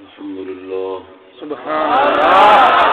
الحمد لله. سبحان اللہ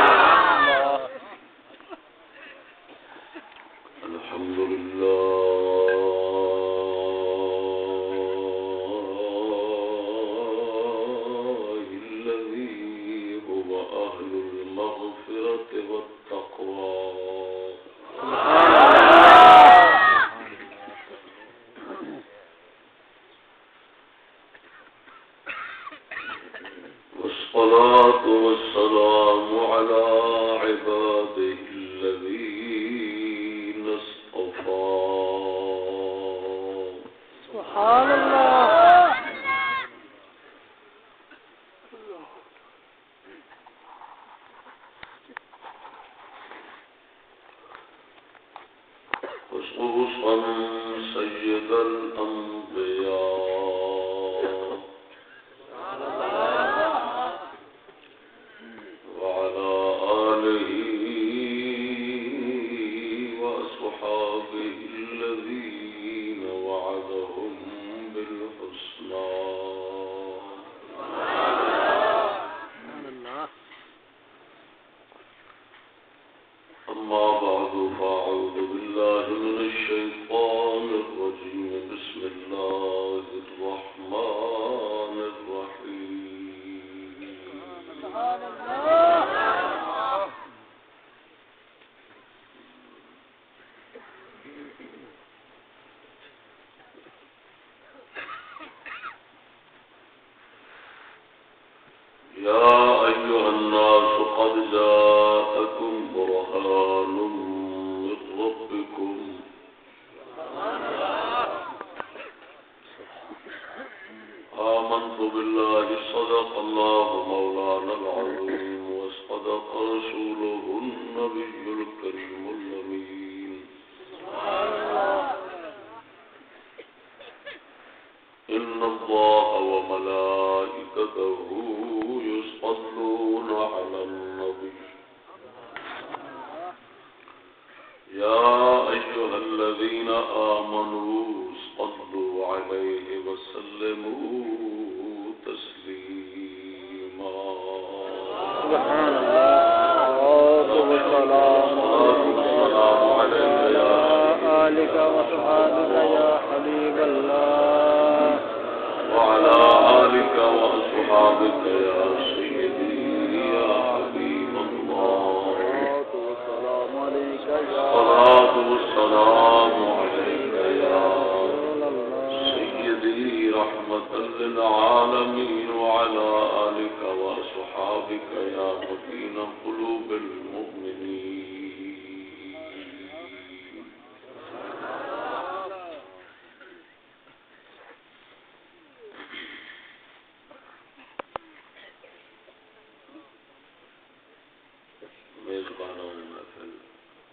میزبان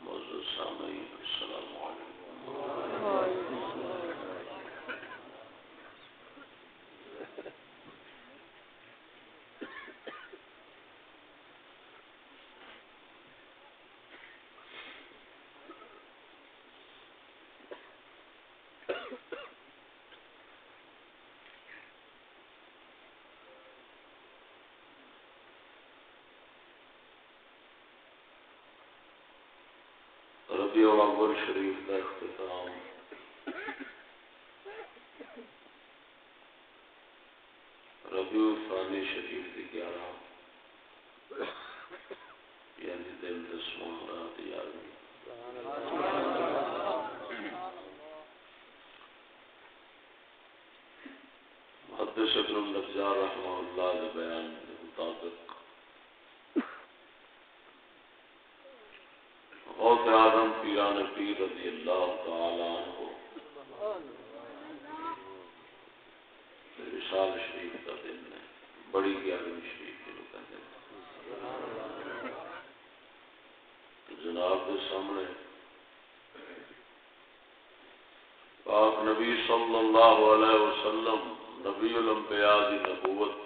موضوع السلام علیکم. ربیع الاول شریف کا اختتام سفیان پیر رضی اللہ تعالی عنہ۔ شریف کا دن ہے۔ بڑی گیارہویں شریف جناب کے سامنے پاک نبی صلی اللہ علیہ وسلم نبی الانبیاء دی نبوت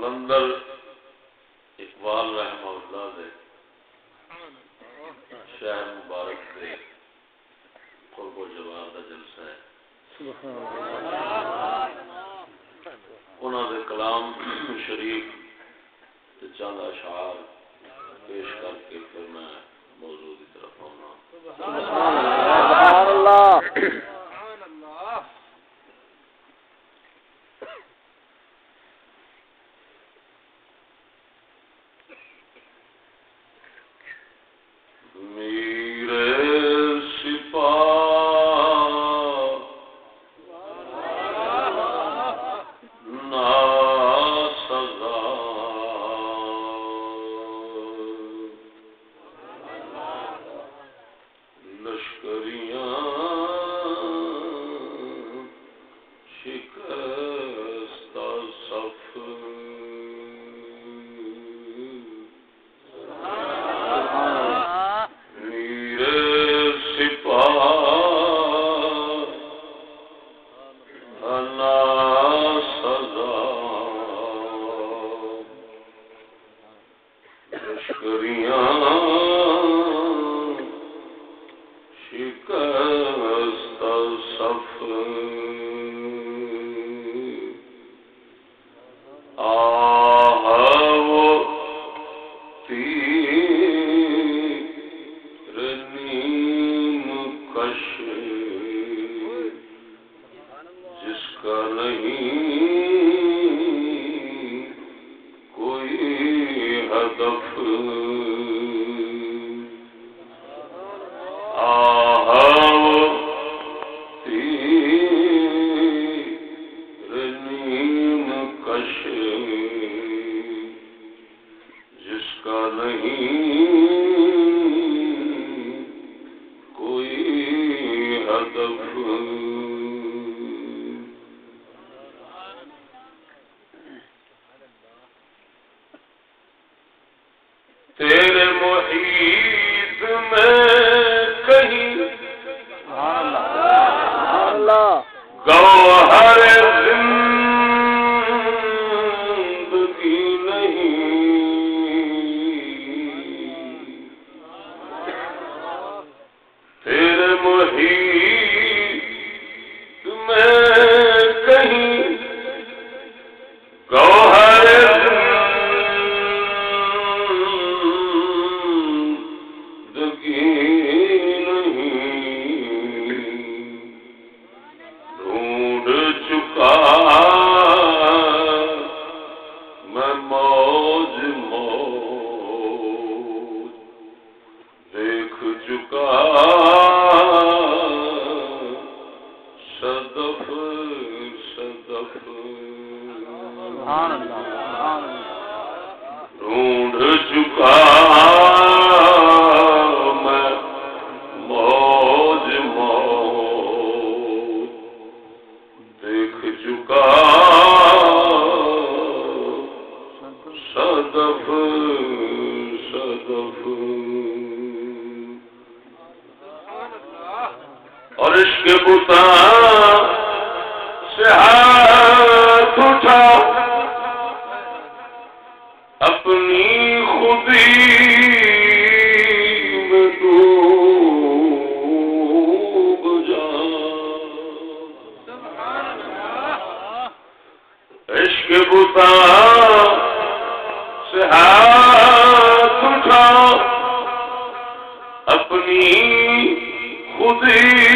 قلندر اقبال رحمہ اللہ دے۔ شہر مبارک دے۔ قرب و جوار دا جلسہ ہے۔ انہوں نے کلام شریف چند اشعار میں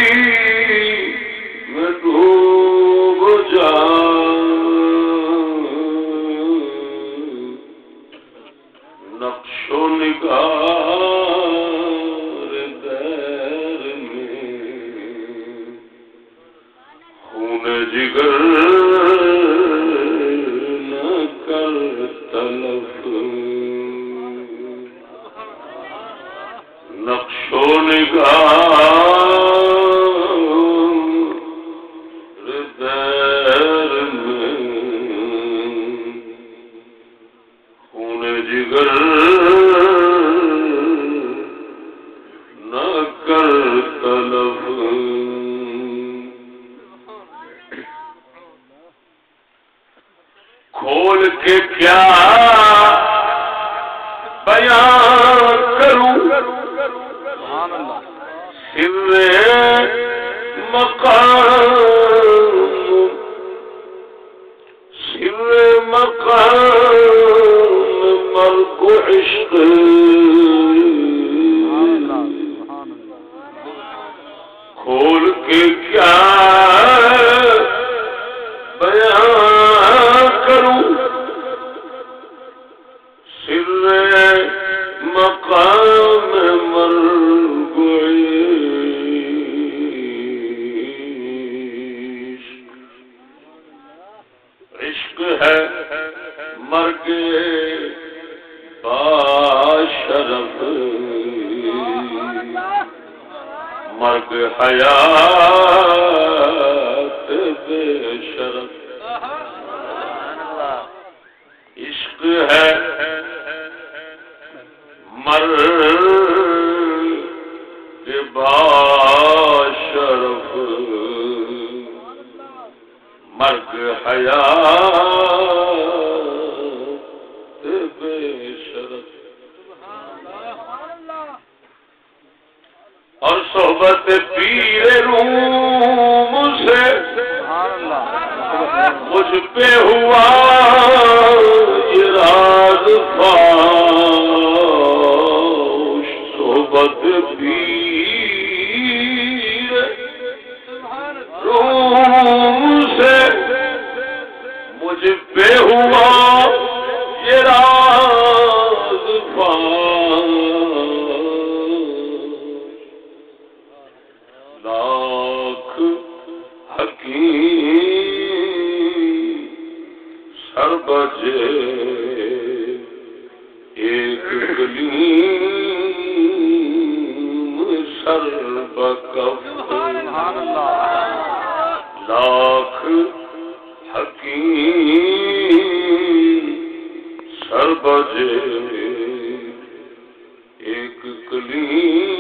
ہی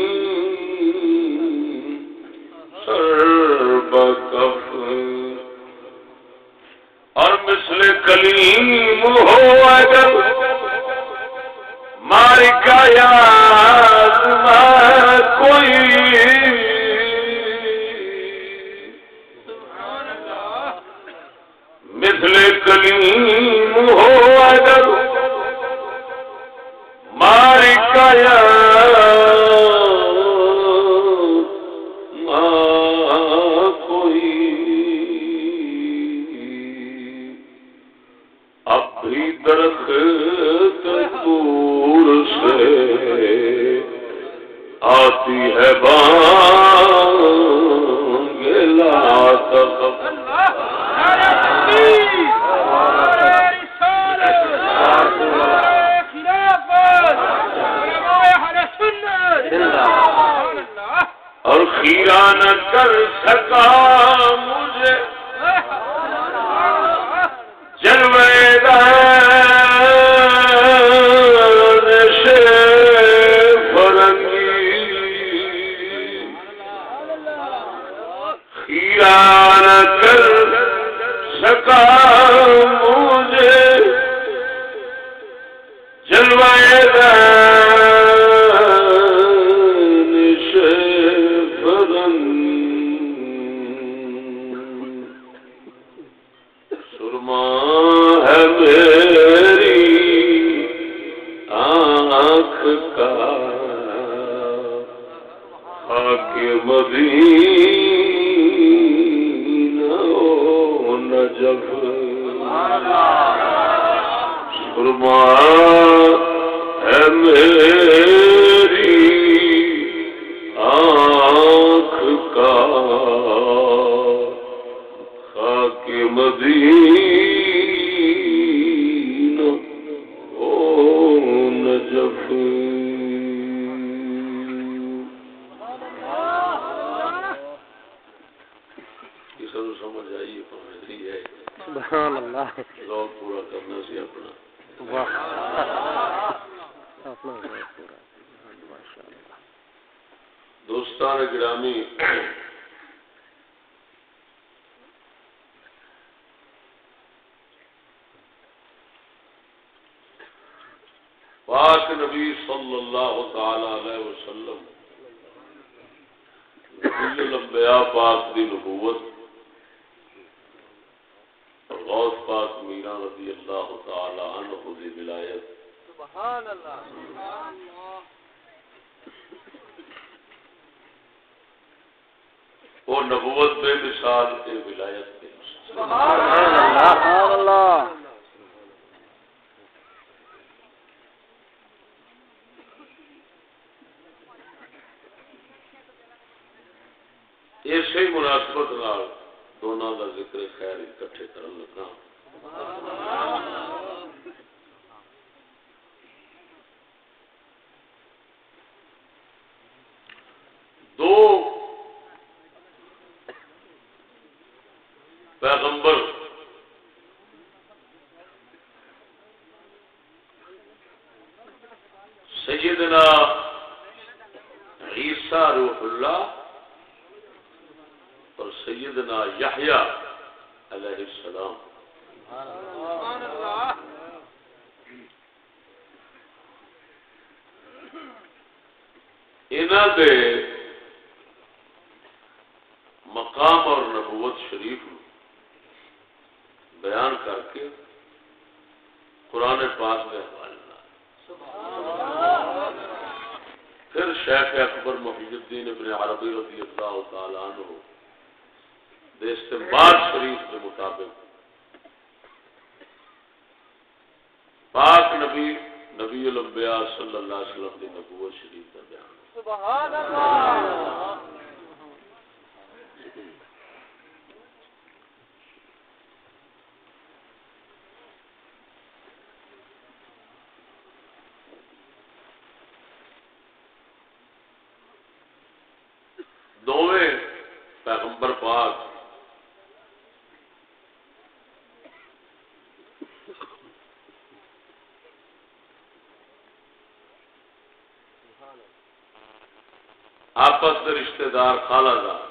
اسی مناسبت دونوں کا ذکر خیر اکٹھے کر لگا۔ رشتہ دار خالہ دار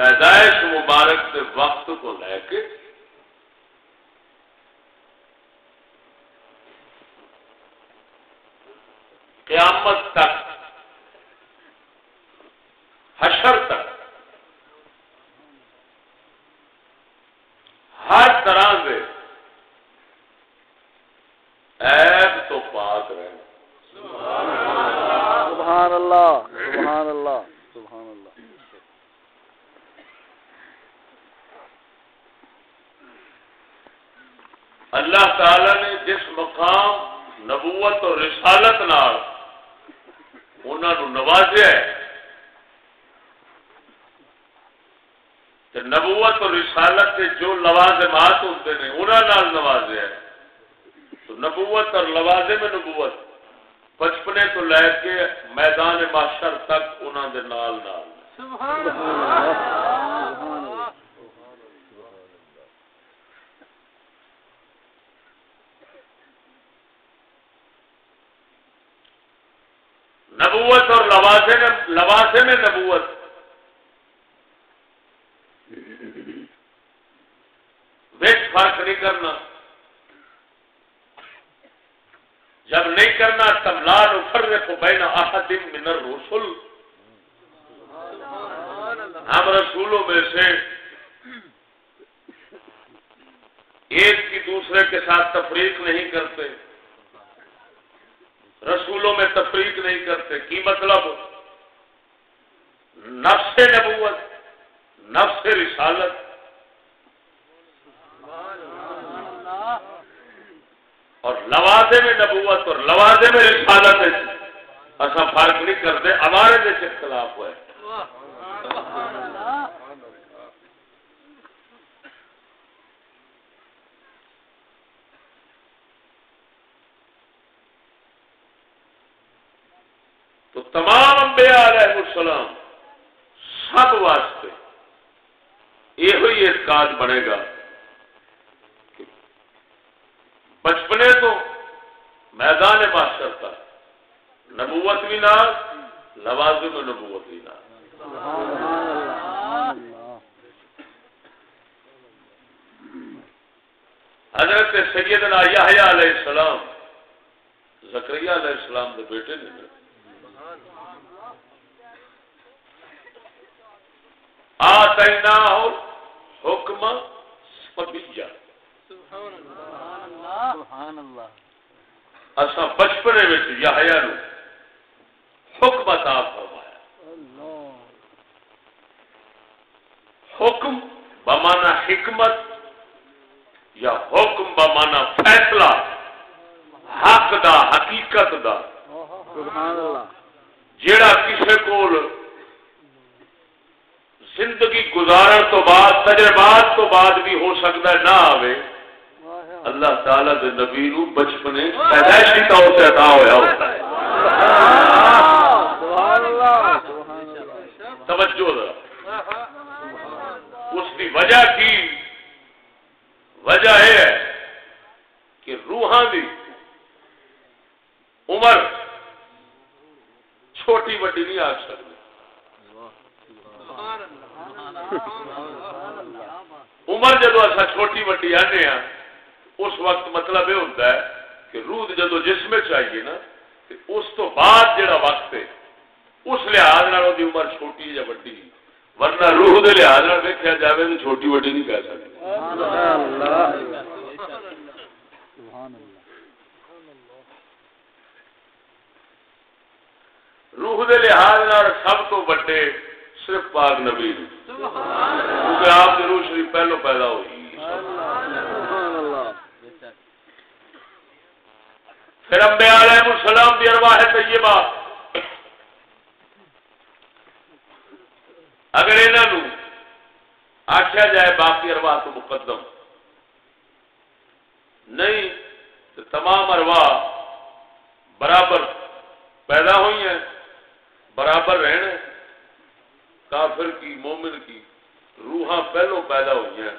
پیدائش مبارک سے وقت کو لے کے قیامت تک، حشر تک، ہر طرح سے عیب تو پاک رہے۔ سبحان اللہ۔ دروازے میں نبوت۔ بچپنے تو لے کے میدان معاشر تک انہوں کے نال نال۔ نبوت اور لوازے میں لوازے میں نبوت۔ ہمارے دیش اختلاف ہوئے تو تمام انبیاء علیہ السلام سب واسطے یہ اعتقاد بنے گا بچپنے تو میدان ماسٹر تھا نبوت بھی نہ لوازم نبوت بھی نہ۔ حضرت سیدنا یحییٰ علیہ السلام زکریہ علیہ السلام کے بیٹے نے۔ آتینا حکم سبیہ اصا بچپنے میں یحییٰ نو حکم عطا فرمایا۔ حکم بمانا حکمت یا حکم بمانا فیصلہ حق دا حقیقت دا۔ جیڑا کسے کول زندگی گزارن تو بعد تجربات تو بعد بھی ہو سکتا ہے نہ آوے اللہ تعالی دے نبی نو بچپنے پیدائشی طور سے عطا ہویا ہوتا ہے۔ توجہ اس کی وجہ کی؟ وجہ یہ ہے کہ روحاں دی عمر چھوٹی وڈی نہیں آ سکتی۔ عمر جدو اصا چھوٹی وڈی آنے ہاں اس وقت مطلب یہ ہوتا ہے کہ روح جدو جسم چاہیے نا اس تو بعد جڑا وقت ہے اس لحاظ دی عمر چھوٹی یا وڈی؟ ورنہ روح دے لحاظ ویکیا جائے تو چھوٹی وڈی نہیں کہہ سکتے روح دے لحاظ سب تو بڑے صرف پاک نبی کیونکہ آپ کی روح شریف پہلو پیدا ہوئی۔ پھر امبیا علیہ السلام کی ارواح طیبہ۔ اگر انہوں آخیا جائے باقی ارواح تو مقدم۔ نہیں، تو تمام ارواح برابر پیدا ہوئی ہیں، برابر رہنے۔ کافر کی، مومن کی روحاں پہلو پیدا ہوئی ہیں۔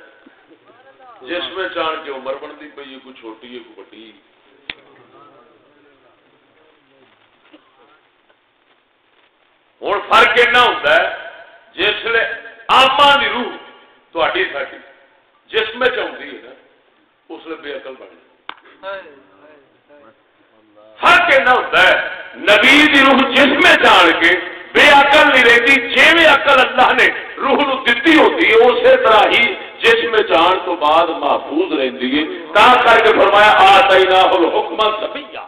جس میں چان کے عمر بنتی پی کوئی چھوٹی ہے، کوئی بڑی۔ ہوں، فرق ایسا ہوتا ہے جس آما کی روح تھی ساری جسم چاہتی ہے نا، اس لیے بے اقل بن فرق ایسا ہوتا ہے، نبی کی روح جسم جان کے بے اقل نہیں رہتی جی اقل اللہ نے روح نو دتی ہوتی ہے، اسی طرح ہی جسم جان تو بعد محفوظ رہتی ہے۔ تا کر کے فرمایا آ تئی نہ حکمت سبیا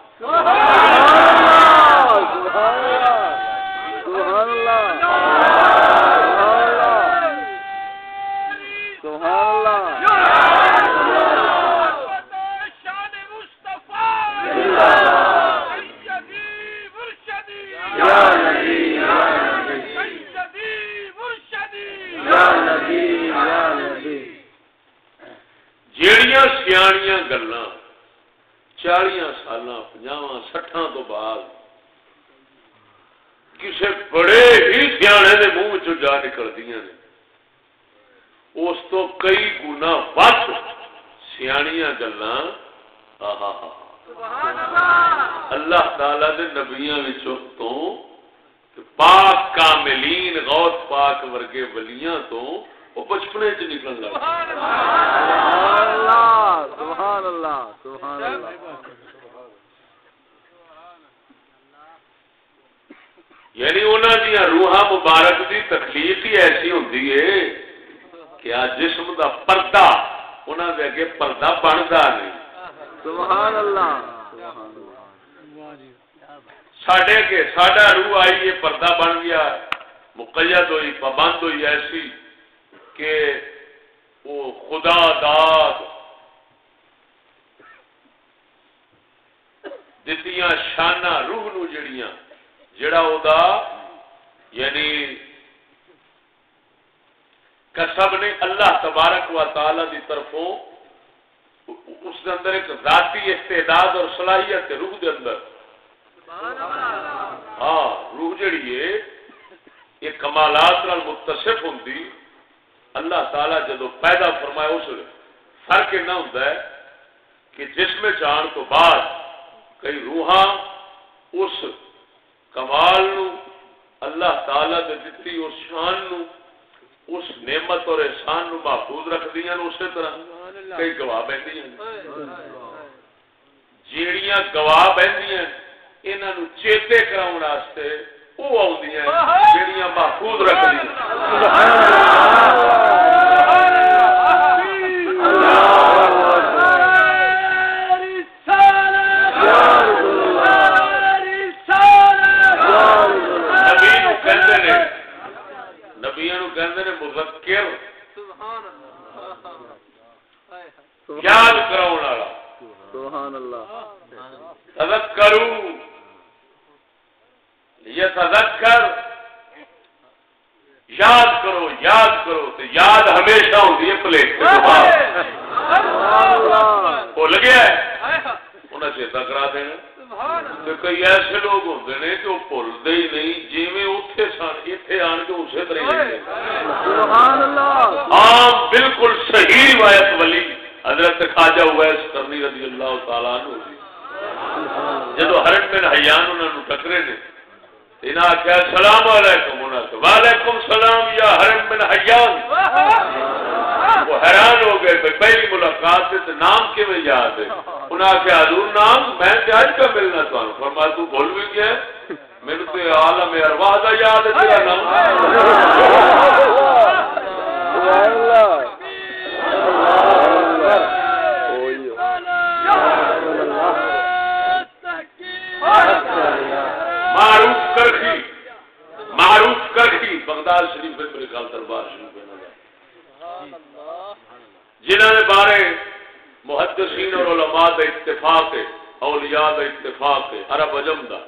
جیڑیاں سیاح گلا چالیا سال پنجا سٹان تو بعد کسی بڑے ہی سیانے کے منہ چ جا نکلتی نے اس تو کئی گنا وقت سیاح گلا اللہ تعالی دے نبیاں تو پاک کاملین غوث پاک ورگے ولیاں تو وہ بچپنے چ نکلن لگ سبحان اللہ سبحان اللہ یعنی انہوں دیا روحا مبارک دی تکلیف ہی ایسی ہوتی ہے کہ آ جسم دا پردہ انہوں دے اگے پردہ بنتا نہیں۔ سبحان اللہ سڈے کے ساڈا روح آئی یہ پردہ بن گیا، مقید ہوئی، پابند ہوئی، ایسی کہ وہ خدا داد دتیاں شانہ روح نو جڑیاں جڑا او دا یعنی کسب نے اللہ تبارک و تعالی دی طرفوں اس دے اندر ایک ذاتی استعداد اور صلاحیت ہے روح دے اندر۔ ہاں روح جڑی ہے یہ کمالات نال متصف ہوندی۔ اللہ تعالی جدو پیدا فرمایا اس فرق نہ ہوتا ہے کہ جسم چان تو بعد کئی روحاں اس کمال نو اللہ تعالی دے دتی اس شان نو اس نعمت اور احسان نو محفوظ رکھ دیا اسی طرح کئی گواہ بہندیاں جیڑیاں گواہ بہندیاں انہاں نو چیتے کراون واسطے وہ جیڑیاں محفوظ رکھ یاد اللہ۔ تذکرو۔ یہ تذکر یاد کرو یاد کرو تو یاد ہمیشہ ہوتی ہے پلیٹ بھول گیا انہیں چیتا کرا دینا۔ کئی ایسے لوگ ہوتے ہیں وہ بھولتے ہی نہیں جی اتنے سن اتنے آن کے اسی طرح عام بالکل صحیح روایت والی حضرت خواجہ ویس کرنی رضی اللہ تعالیٰ جب ہرن بن حیان انہوں ٹکرے نے انہیں آخیا سلام علیکم. انہوں وعلیکم سلام یا ہرن بن حیان. وہ حیران ہو گئے پہلی ملاقات سے نام کیون یاد ہے؟ انہیں آخیا حضور، نام میں آج کا ملنا تمہیں فرما تو بول بھی گیا میرے تو عالم ارواح کا یاد ہے، تیرا نام معروف بغداد شریف میرے خیال دربار شریف جنہوں نے بارے محدثین اور علماء دا اتفاق ہے اولیاء دا اتفاق ہے عرب عجم دا۔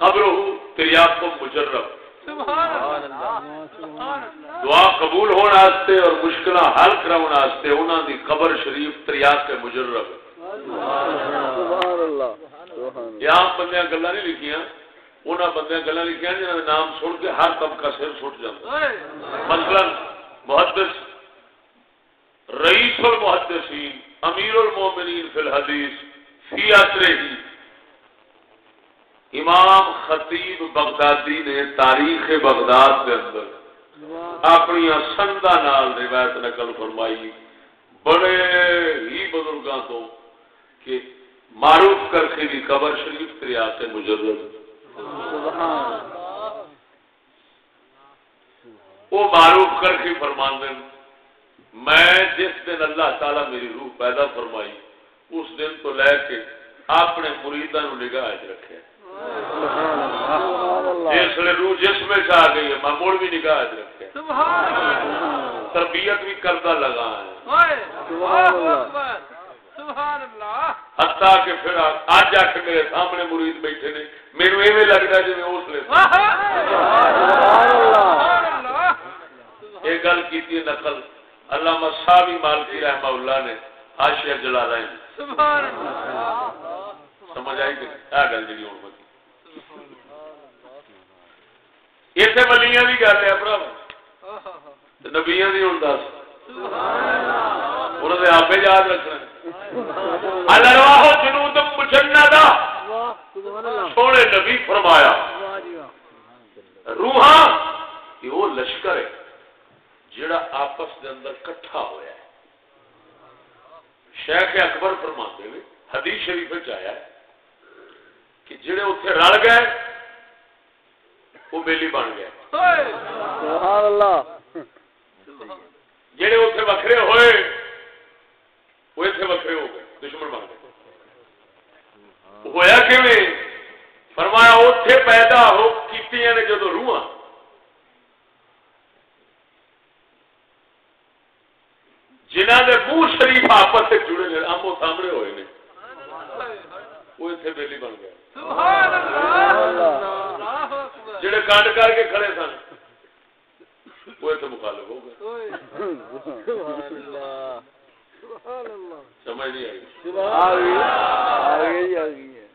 قبر ہو تریاق کو مجرب۔ دعا قبول ہونے واسطے اور مشکل حل کرنے واسطے انہوں دی قبر شریف تریاق کے مجرب یہاں بندیاں گلا نہیں لکھیاں۔ انہوں بندیاں گلا لکھیاں جنہوں نے نام سن کے ہر طبقہ سر سٹ جاتا مثلا محدث رئیس المحدثین امیر المومنین فی الحدیث فی اثرے ہی امام خطیب بغدادی نے تاریخ بغداد کے اندر اپنی سندا نال روایت نقل فرمائی۔ بڑے ہی بزرگاں تو کہ معروف کر کے بھی قبر شریف تریا سے مجرد۔ وہ معروف کر کے فرماندے میں جس دن اللہ تعالی میری روح پیدا فرمائی اس دن تو لے کے اپنے مریدا نو نگاہ رکھے۔ جس نے روح جس میں آ گئی ہے میں مڑ بھی نگاہ رکھے۔ تربیت بھی کرتا لگا ہے۔ ہتا کہ پھر اج آ کے میرے سامنے مرید بیٹھے نے۔ میرے ایویں لگتا جی اس لیے یہ گل کی نقل۔ علامہ صاحبی مالکی رحمہ اللہ نے آشیا جلا رہے ہیں سمجھ آئی کہ کیا گل جی ہوں بکی۔ اتنے بلیاں بھی گل ہے برا نبیا بھی ہوں دس۔ انہوں نے آپ یاد رکھنا الرواہ جنود مجندہ سونے نبی فرمایا روحاں وہ لشکر ہے جڑا آپس دے اندر کٹھا ہویا ہے۔ شیخ اکبر فرماتے ہیں حدیث شریف آیا کہ جڑے اتنے رل گئے وہ میلی بن گیا سبحان اللہ۔ جڑے اتنے وکھرے ہوئے وہ اتنے وکھرے ہو گئے، دشمن بن گئے۔ ہویا کہ فرمایا اتے پیدا ہو کی نے جدو روح جنہ کے منہ شریف آپس سے جڑے نے آمو سامنے ہوئے نے۔ وہ اتنے بیلی بن گئے۔ جڑے کانڈ کر کے کھڑے سن، وہ اتنے مخالف ہو گئے۔ سمجھ نہیں آئی. آ گئی آ گئی آ گئی. ہے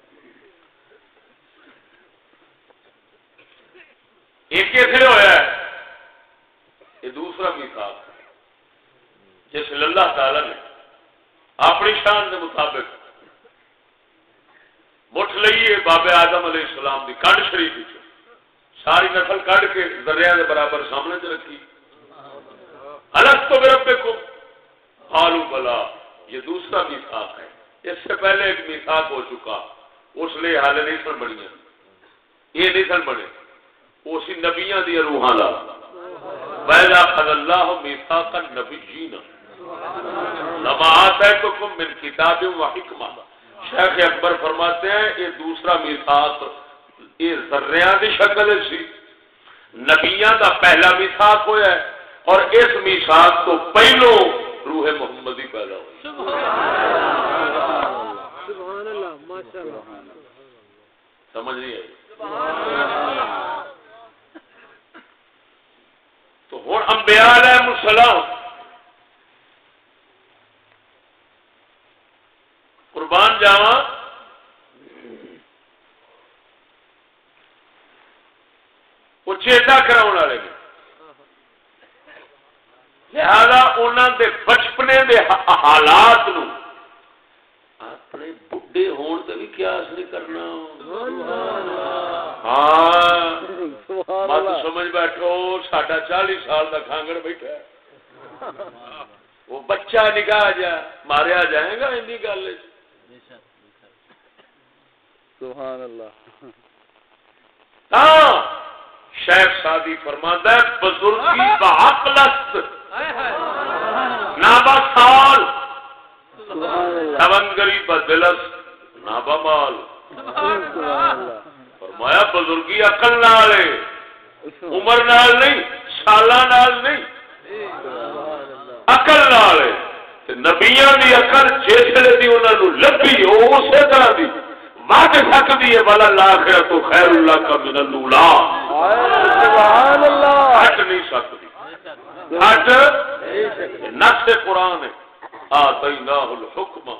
ایک کیسے ہوا ہے یہ دوسرا مثال جس اللہ تعالی نے اپنی شان کے مطابق مٹھ لئیے بابے آدم علیہ السلام کی کنڈ شریف ساری نسل کڈ کے دریا کے برابر سامنے چ رکھی۔ الگ تو میرا دیکھو آلو بلا، یہ دوسرا میساک ہے۔ اس سے پہلے ایک میساک ہو چکا۔ اس لیے حال نہیں سن بنی یہ نہیں سن بنے۔ اسی نبیا دیا روحان لا۔ پہلا خد اللہ میسا کا نبی جینا نماز ہے تو کم من کتاب و حکمہ شیخ اکبر فرماتے ہیں، یہ دوسرا میساک یہ ذریعہ کی شکل سی جی۔ نبیاں دا پہلا میساک ہوا ہے۔ اور اس میساک تو پہلو روح محمدی پیدا ہوئی۔ سمجھ نہیں آئی؟ تو ہوں امبیا السلام قربان جاوا وہ چیتا کرا والے لہذا انہوں دے بچپنے دے حالات نو اپنے بڈے ہون تے بھی کیا اثر کرنا۔ ہاں۔ مت سمجھ بیٹھو ساڈا چالی سال کا کھانگڑ بیٹھا ہے۔ وہ بچہ نکاح جا ماریا جائے گا این گل سبحان اللہ۔ ہاں شیخ سادی فرماتا ہے بزرگی بعقلست نابا سال. سونگری بدلس نابا مال. فرمایا بزرگی عقل نال عمر نال نہیں سالہ نال نہیں. عقل نال نبیاں دی عقل جسے دی انہوں نے لبھی اسی طرح دی۔ مٹ سکتی ہے بلا لاخر تو خیر اللہ کا من اللہ۔ ہٹ نہیں سکتی ہٹ نفس قرآن آتیناہ الحکم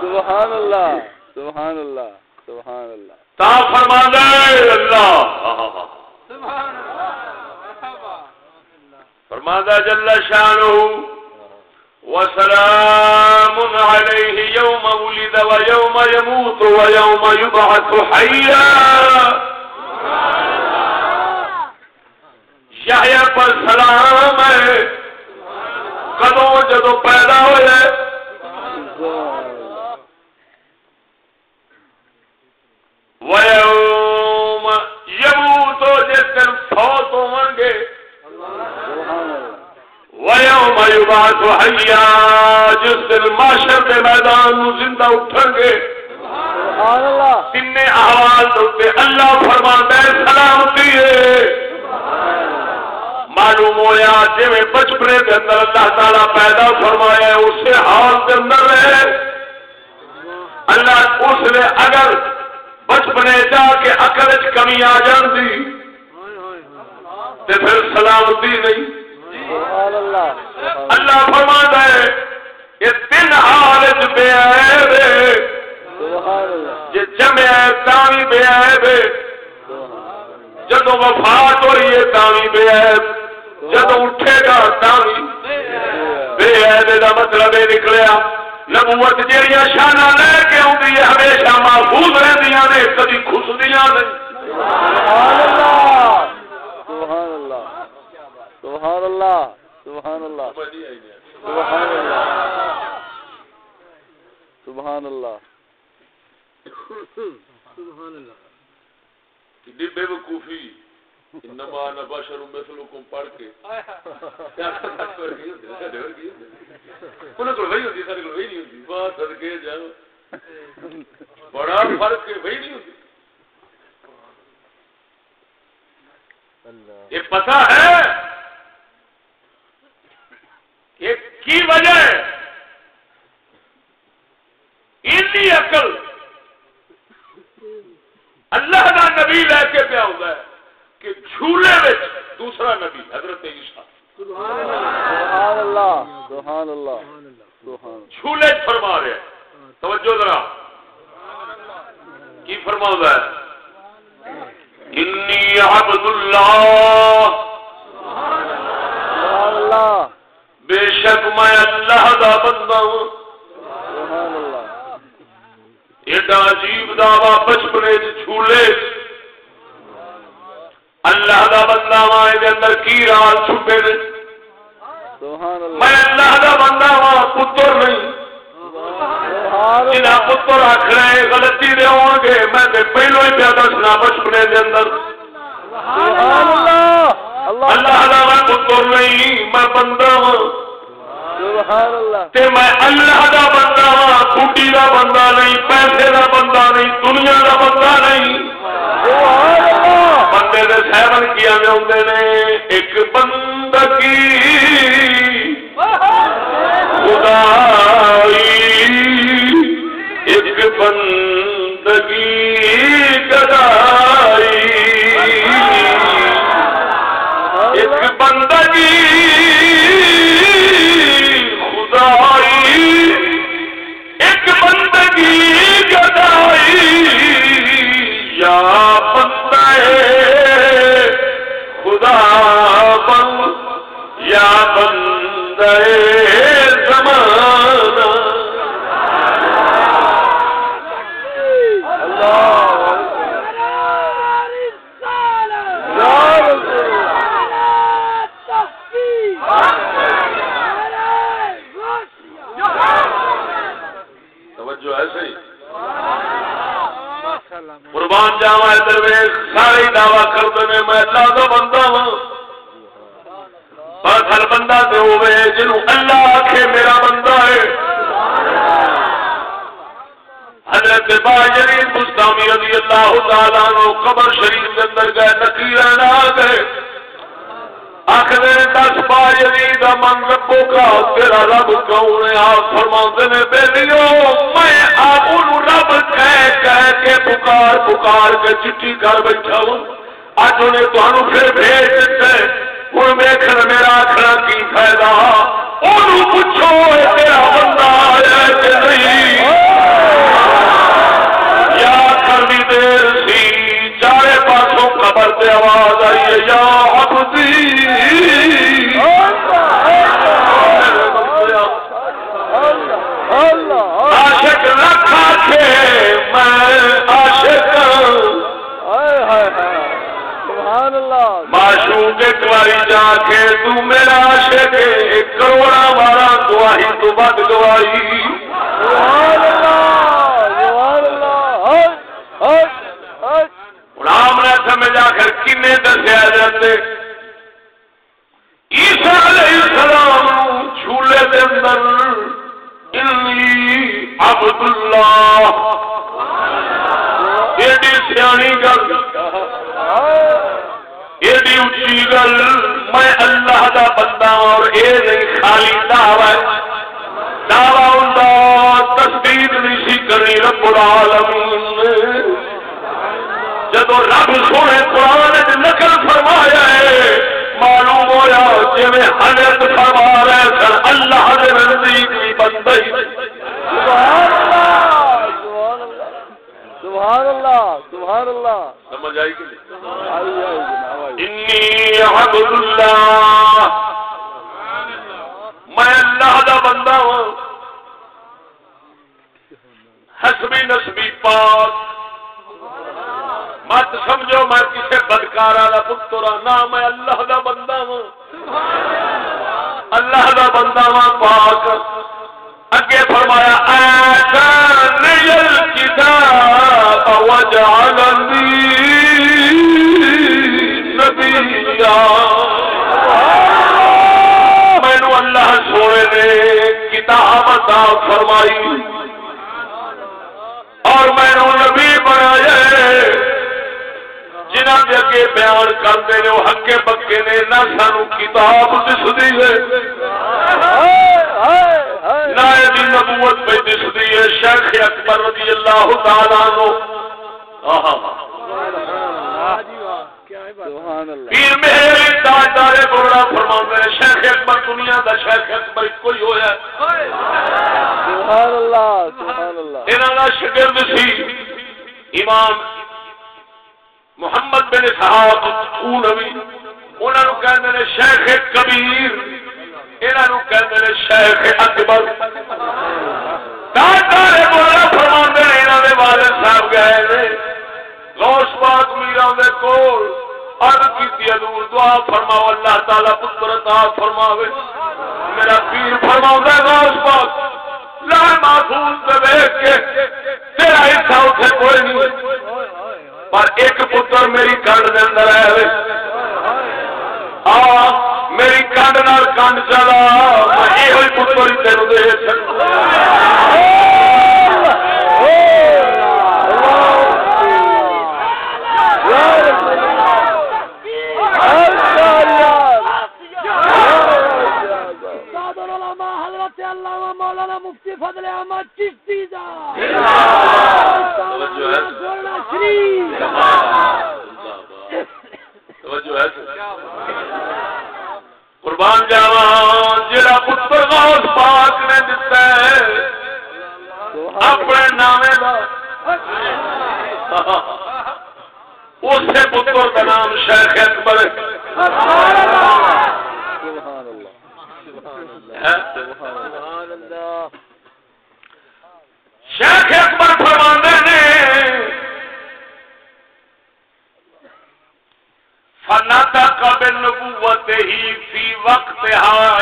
سبحان اللہ۔ سبحان اللہ۔ سبحان اللہ۔ تا فرمانا ہے اللہ۔ فرمانا جل شانہ وسلام عليه يوم ولد ويوم يموت ويوم يبعث حيا یحییٰ پر سلام ہے۔ کدوں جدو پیدا ہوئے ویوم یموت جس دن فوت ہوں گے۔ ویوم یبعث حیا جس دن معاشر کے میدان نو زندہ اٹھن گے۔ تین دے اللہ فرماندا ہے سلامتی ہے۔ معلوم ہویا جی بچپنے کے اندر اللہ تعالی پیدا فرمایا ہے اسی حال کے اندر ہے۔ اللہ اس نے اگر بچپنے جا کے عقل چ کمی آ جاندی، تے پھر سلامتی نہیں۔ اللہ اللہ فرماتا ہے، یہ تین حال چ بے عیب ہے۔ جمع ہے بے عیب جدو وفات ہوئی ہے تاوی بے عیب۔ جدو اٹھے گا تاوی بے عیب مطلب یہ نکلیا نبوت جہیا شانہ لے کے آدھی ہے ہمیشہ محفوظ رہدیاں نے کدی نہیں سبحان اللہ سبحان اللہ سبحان اللہ سبحان اللہ سمجھ نہیں آئی نہیں سبحان اللہ سبحان اللہ۔ کتنی بے وقوفی۔ انما انا بشر مثلکم پڑھ کے انہوں کو وہی ہوتی، سارے کو وہی نہیں ہوتی. بات صدقے جاؤ بڑا فرق ہے وہی نہیں ہوتی. یہ پتہ ہے یہ کی وجہ ہے اتنی عقل اللہ کا نبی لے کے پیا ہوتا ہے کہ جھولے میں دوسرا نبی حضرت عیسیٰ۔ سبحان اللہ سبحان اللہ سبحان جھولے فرما رہے ہیں۔ توجہ ذرا۔ کی فرما ہے انی عبد اللہ سبحان اللہ۔ بے شک میں اللہ دا بندہ ہوں۔ سبحان اللہ۔ ایڈا عجیب دعوی بچپنے جھولے۔ اللہ دا بندہ وا دے اندر کی راز چھپے نے؟ سبحان میں اللہ دا بندہ وا پتر نہیں۔ جنا پتر آخ رہے غلطی دے ہون گے۔ میں تے پہلو ہی پیا دسنا بچپنے دے اندر۔ سبحان اللہ۔ اللہ دا میں پتر نہیں میں بندہ سبحان اللہ۔ تے میں اللہ دا بندہ ہاں بوٹی دا بندہ نہیں پیسے دا بندہ نہیں دنیا دا بندہ نہیں۔ سبحان بندے دے سیون کیا ہوندے نے ایک بندگی خدائی ایک بندگی گدائی یا بندہ زمانہ۔ توجہ ہے صحیح؟ قربان جاوا درویش سارے دعوی کرتے ہیں میں اللہ کا بندہ ہوں پر ہر بندہ تو ہوے جنوں اللہ آکھے میرا بندہ ہے۔ حضرت باجری مستامی رضی اللہ تعالیٰ قبر شریف کے اندر گئے نہ گئے آخر دس باجری دا من ربو کا، تیرا رب کون ہے؟ آپ فرماتے نے میں آپ رب کہہ کہہ کے پکار پکار کے چٹھی کر بیٹھا ہوں۔ اج انہیں تمہوں پھر بھیج دیتا ہے۔ ہوں ویکن میرا آخر کی فائدہ انہوں پوچھو تیرا بندہ آیا ہے کہ نہیں یا کرنی دیر سی چارے پاسوں قبر سے آواز آئی ہے یا عبدی اللہ عاشق رکھ آکھے میں ایک باری جا کے تو میرا عاشق ہے کروڑا بارہ گواہی تو بد گواہی۔ سبحان اللہ سبحان اللہ ہائے ہائے ہائے کر کنے دسیا جاتے عیسیٰ علیہ السلام جھولے دے اندر انی عبداللہ۔ ایڈی سیانی گل۔ ایڈی اچھی گل، میں اللہ دا بندہ اور اے نہیں خالی دعوی دعوی اللہ تصدیق نہیں سی کرنی رب العالمین جدو رب سونے قرآن نقل فرمایا ہے، معلوم ہوا جی حضرت فرما رہے سن، اللہ دے نزدیک بھی بندے سبحان سبحان اللہ! سبحان اللہ سبحان اللہ۔ سمجھ آئی کہ نہیں؟ انی عبد اللہ میں اللہ دا بندہ ہوں۔ حسبی نسبی پاک۔ مت سمجھو میں کسی بدکارا دا پتر ہاں نہ میں اللہ دا بندہ ہوں۔ اللہ دا بندہ وا پاک۔ اگے فرمایا الکتاب وجعلنی نبیا مینو اللہ سونے نے کتاب عطا فرمائی اور مینو نبی بنایا جنہ کے اگے بیان کرتے ہیں وہ ہکے پکے نے نہ سانو کتاب دستی ہے۔ نہ یہ نبوت پہ دستی ہے۔ شیخ اکبر رضی اللہ تعالیٰ نو پیر میرے تاجدار بوڑا فرما شیخ اکبر دنیا دا شیخ اکبر کوئی ہوا سبحان اللہ سبحان اللہ۔ انہوں شگرد سی امام محمد بن صاحب نبی انہوں کہتے شیخ کبیر انہوں کہتے شیخ اکبر۔ فرما نے والد صاحب گئے غوث پاک کول۔ دعا فرماؤ، اللہ تعالی پتر عطا فرماوے۔ میرا پیر فرما غوث پاک لال محفوظ دیکھ کے، تیرا حصہ کوئی نہیں۔ پر ایک پتر میری کنڈ دے اندر ہے میری کنڈ نال کنڈ چلا۔ یہ پتر ہی تینوں دے سکتا۔ مفتی فضل احمد چشتی قربان جاوا جا پتر غوث پاک نے دتا ہے اپنے نامے کا اسے پتر کا نام شیخ اکبر شیخ اکبر فرمانے نے فناتا قبل نبوت ہی فی وقت ہا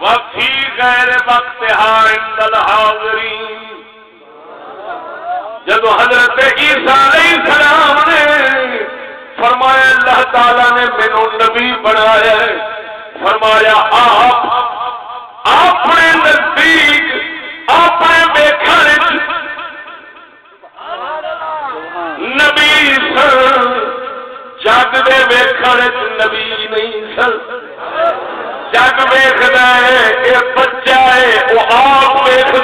وفی غیر وقت ہا عند الحاضرین جب حضرت عیسیٰ علیہ السلام نے فرمایا، اللہ تعالی نے مینو نبی بنایا ہے۔ فرمایا، آپ، اپنے نزدیک، اپنے ویخر نبی سن، جگ دے ویخر نبی نہیں سن۔ جگ ویخ یہ بچہ ہے وہ آپ ویخ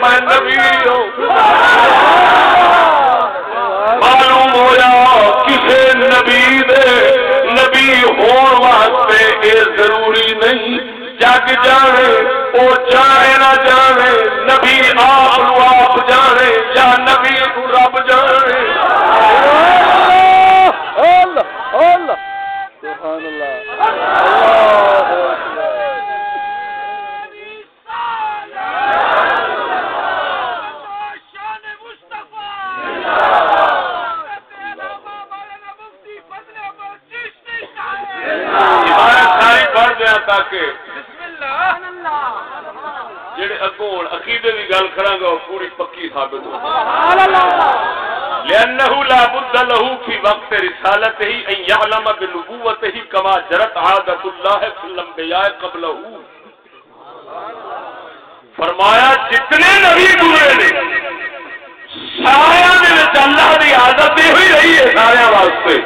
میں نبی ہوں۔ معلوم ہوا کسی نبی دے واسطے یہ ضروری نہیں جگ جانے وہ چاہے نہ جانے نبی آپ آپ جانے۔ تاکہ جڑے اگوں عقیدے کی گل کرا گا پوری پکی ثابت ہو لأنه لا بد له في وقت رسالته ان يعلم بنبوته كما جرت عادة الله في الانبياء قبله. فرمایا جتنے نبی گزرے نے سارے اللہ کی عادت یہ ہوئی رہی ہے سارے واسطے۔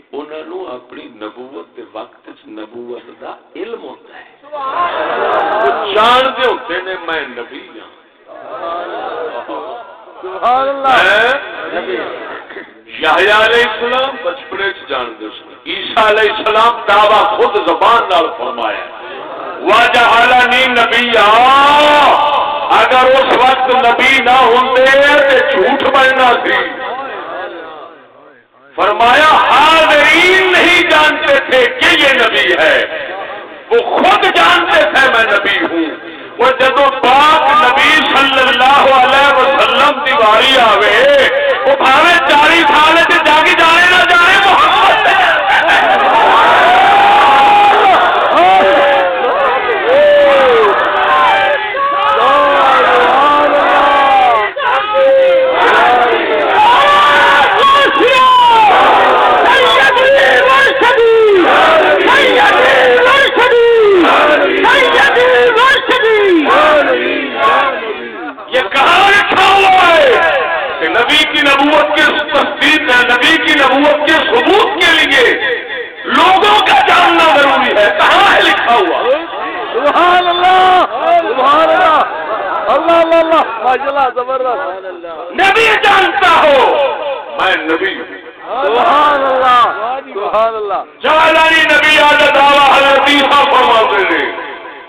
کہ اپنی نبوت دے وقت نبوت دا علم ہوتا ہے۔ جانتے ہوتے نے میں نبی ہوں یحییٰ علیہ السلام بچپنے چ جانتے سن۔ عیسیٰ علیہ السلام دعویٰ خود زبان نال فرمایا وجعلنی نبی اگر اس وقت نبی نہ تو جھوٹ بننا سی۔ فرمایا، حاضرین نہیں جانتے تھے کہ یہ نبی ہے۔ وہ خود جانتے تھے میں نبی ہوں۔ وہ جب پاک نبی صلی اللہ علیہ وسلم کی واری آوے، وہ بھاوے چالی سال جاگی جانے نہ جانے محمد ماشاءاللہ زبردست نبی جانتا ہو میں نبی ہوں سبحان اللہ سبحان اللہ جعلانی نبی آدھا دعویٰ حضرت عیسیٰ فرماتے نے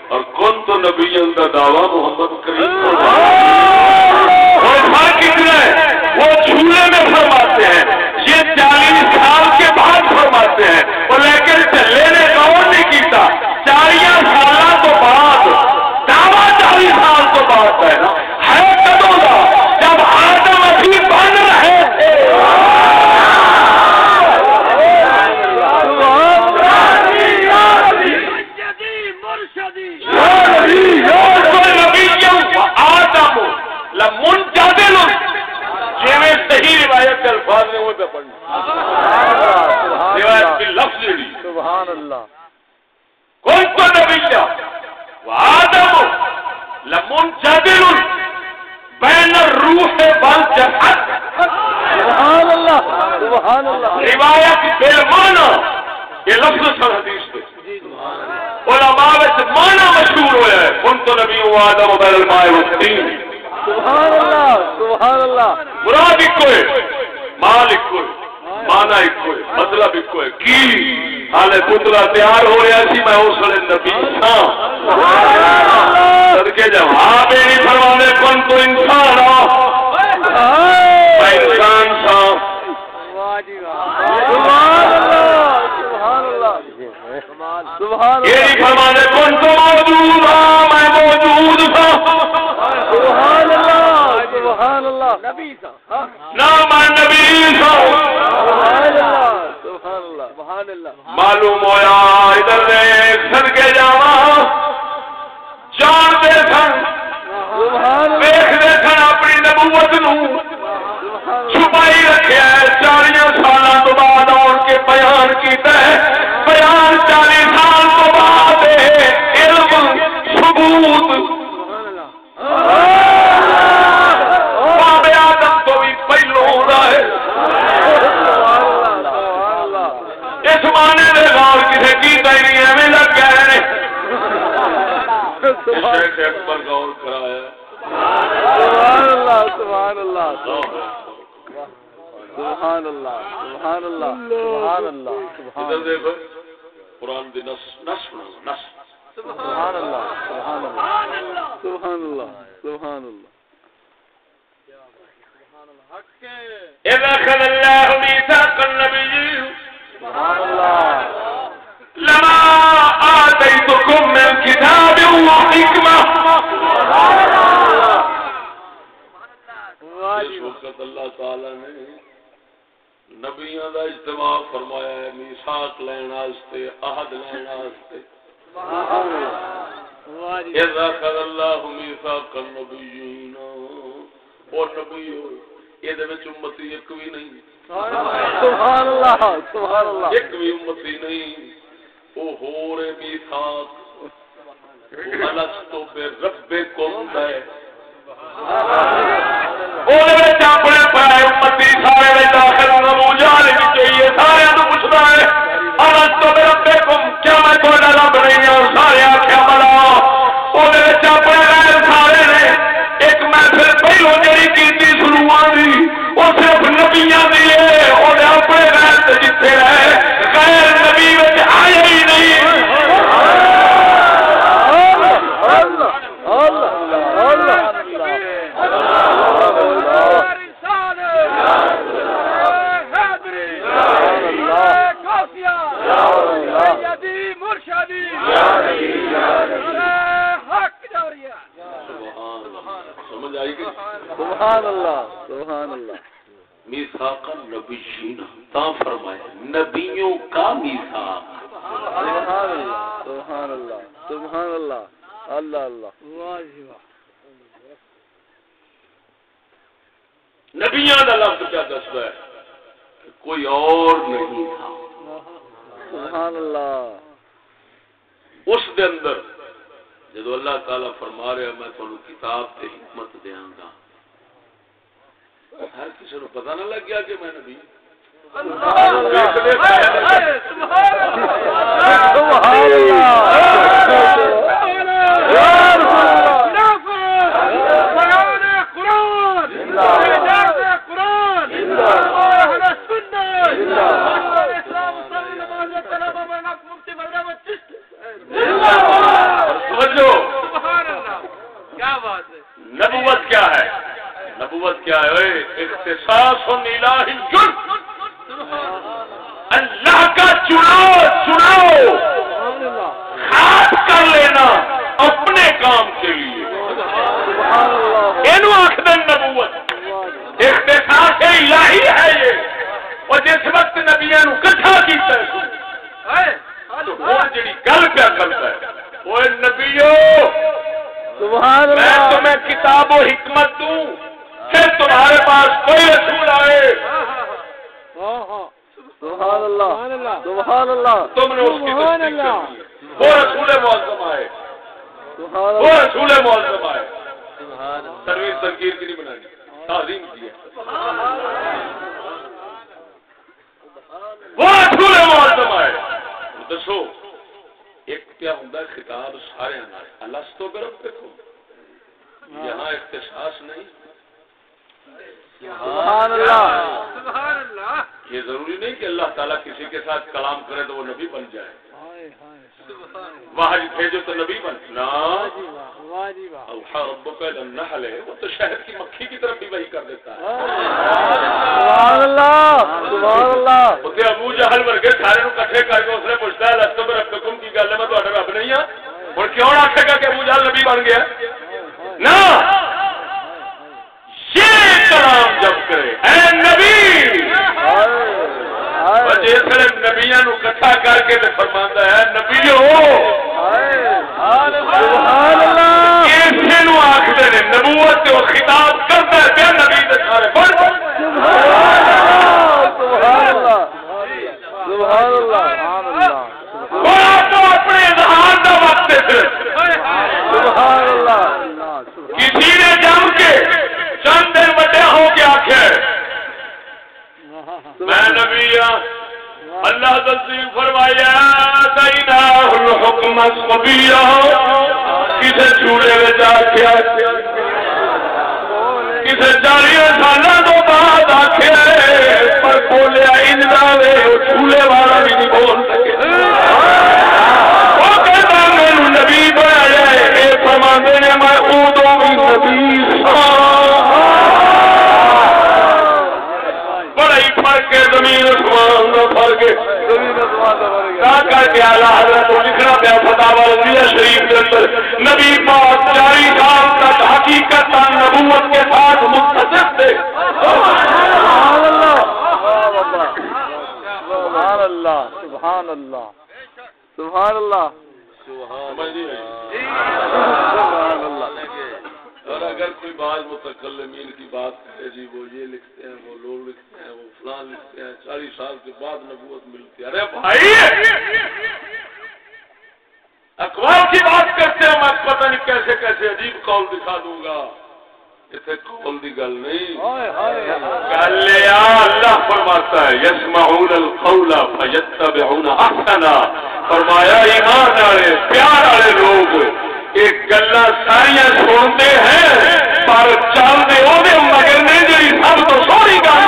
اور کون تو نبی کا دعویٰ محمد کریم اور فرق اتنا ہے وہ جھولے میں فرماتے ہیں یہ چالیس سال کے بعد فرماتے ہیں وہ لیکن چلے نے کون نہیں کیتا چالیس سال تو بعد دعویٰ چالیس سال تو بعد ہے نا ہے کدوں کا جب آدم ابھی بن رہے تھے مرشدی مرشدی صحیح روایت کے الفاظ نے وہ پہ پڑھنا روایت کی لفظ جڑی سبحان اللہ کون تو نبی وہ آدم لمن جادل بین الروح والجسد سبحان اللہ سبحان اللہ روایت بالمعنی یہ لفظ سر حدیث کے علماء وچ معنی مشہور ہویا ہے کون تو نبی و آدم بین الماء والتین سبحان اللہ سبحان اللہ مراد ایک ہے مال ایک ہے مانا ایک ہے مطلب ایک ہے کی حالے پتلا تیار ہو إذا أخذ الله ميثاق النبي سبحان اللہ لما آتيتكم من كتاب وحكمة. اس وقت اللہ تعالی نے دا اجتماع فرمایا ہے میثاق لین واسطے عہد واسطے۔ اذا یہ وچ امتی ایک بھی نہیں سبحان اللہ سبحان اللہ ایک بھی امتی نہیں وہ ہو رہے میثاق الستو بے ربکم ہے اپنے پائے امتی سارے میں داخل نمو جال چاہیے سارے تو پوچھتا ہے الستو بے ربکم کیا میں تھوڑا رب نہیں ہوں سارے محفل پہلو جڑی کی دی وہ صرف دی ہے اپنے غیر سے رہے غیر نبی آئے ہی نہیں مرشدی حق جاریہ سمجھ آئی گئی سبحان اللہ سبحان اللہ۔ میثاق النبیین تا فرمایا نبیوں کا میثاق۔ سبحان اللہ سبحان اللہ سبحان اللہ اللہ اللہ۔ نبیاں دا لفظ کیا دستا ہے؟ کوئی اور نہیں تھا۔ سبحان اللہ۔ اس دے اندر جدو اللہ تعالی فرما رہا میں تھانوں کتاب تے حکمت دیاں گا ہر کسی نو پتہ نہ لگ گیا کہ میں نبی اللہ ہوں۔ سبحان اللہ کیا ہے؟ اختصاص اللہ کا چناؤ چناؤ! خاص کر لینا اپنے کام کے لیے۔ یہ آخر نبوت۔ اختصاص الہی ہے یہ۔ اور جس وقت نبیا نو کٹھا کیتا ہے جڑی گل پیا کرتا ہے، وہ نبیو! سبحان میں اللہ تمہیں کتاب و حکمت دوں پھر تمہارے پاس کوئی رسول آئے. سبحان اللہ. سبحان اللہ. تم نے اس کی سبحان اللہ۔ وہ رسول معظم آئے. سبحان وہ رسول معظم آئے. ترویج تنقیر کی نہیں بنانی تعظیم کی ہے. وہ رسول معظم آئے. دسو. ایک کیا ہوں خطاب سارے اللہ تو گرم دیکھو۔ یہاں اختصاص نہیں۔ سبحان اللہ۔ یہ ضروری نہیں کہ اللہ تعالیٰ کسی کے ساتھ کلام کرے تو وہ نبی بن جائے۔ وہاں بھیجو تو نبی بن۔ نا۔ ربک النحل۔ ہے وہ تو شہد کی مکھی کی طرف بھی وہی کر دیتا ہے۔ سبحان اللہ۔ سبحان اللہ۔ ابو جہل ورگے سارے کٹھے کر کے اس نے پوچھتا ہے لستو میں تھوڑا رب نہیں ہاں۔ ہوں کیوں آخے گا کہ ابو جہل نبی بن گیا؟ نہ۔ یہ کلام جب کرے۔ اے نبی! نبیا کٹھا کر کے تے فرماندا ہے نبی اسے آخر نبوت خطاب کرتا ہے نبی سارے بڑھ سبحان اللہ سبحان اللہ وہ آپ اپنے اظہار دا وقت ہے سبحان اللہ کسی نے جم کے چند دن بڑے ہو کے آخر میں نبی ہاں اللہ فرمایا چوڑے چالی سالوں تو بعد آخر پر بولیا اندا وے چولہے والا بھی نہیں بول سکے۔ میرے نبی بنایا ہے۔ یہ نے، میں ادو بھی نبی سا بڑا ہی فرق ہے، زمین، آسمان کا فرق ہے۔ کر کے آلہ حضرت لکھنا پیا فتح رضیہ شریف کے اندر نبی پاک چاری سال تک حقیقت نبوت کے ساتھ متصف تھے۔ سبحان اللہ۔ سبحان اللہ۔ سبحان اللہ۔ سبحان اللہ۔ سبحان اللہ۔ اور اگر کوئی بعض متکلمین کی بات کرے جی وہ یہ لکھتے ہیں وہ لوگ لکھتے ہیں وہ فلان لکھتے ہیں چالیس سال کے بعد نبوت ملتی ہے۔ ارے بھائی! اخبار کی بات کرتے ہیں میں پتہ نہیں کیسے کیسے عجیب قول دکھا دوں گا۔ اتنے قول دی گل نہیں۔ گل اللہ فرماتا ہے یسمعون القول فیتبعون احسنا۔ فرمایا ایمان والے پیار والے لوگ ایک گلا ساریا سنتے ہیں پر چلتے وہ مگر نہیں جی سب تو سونی گل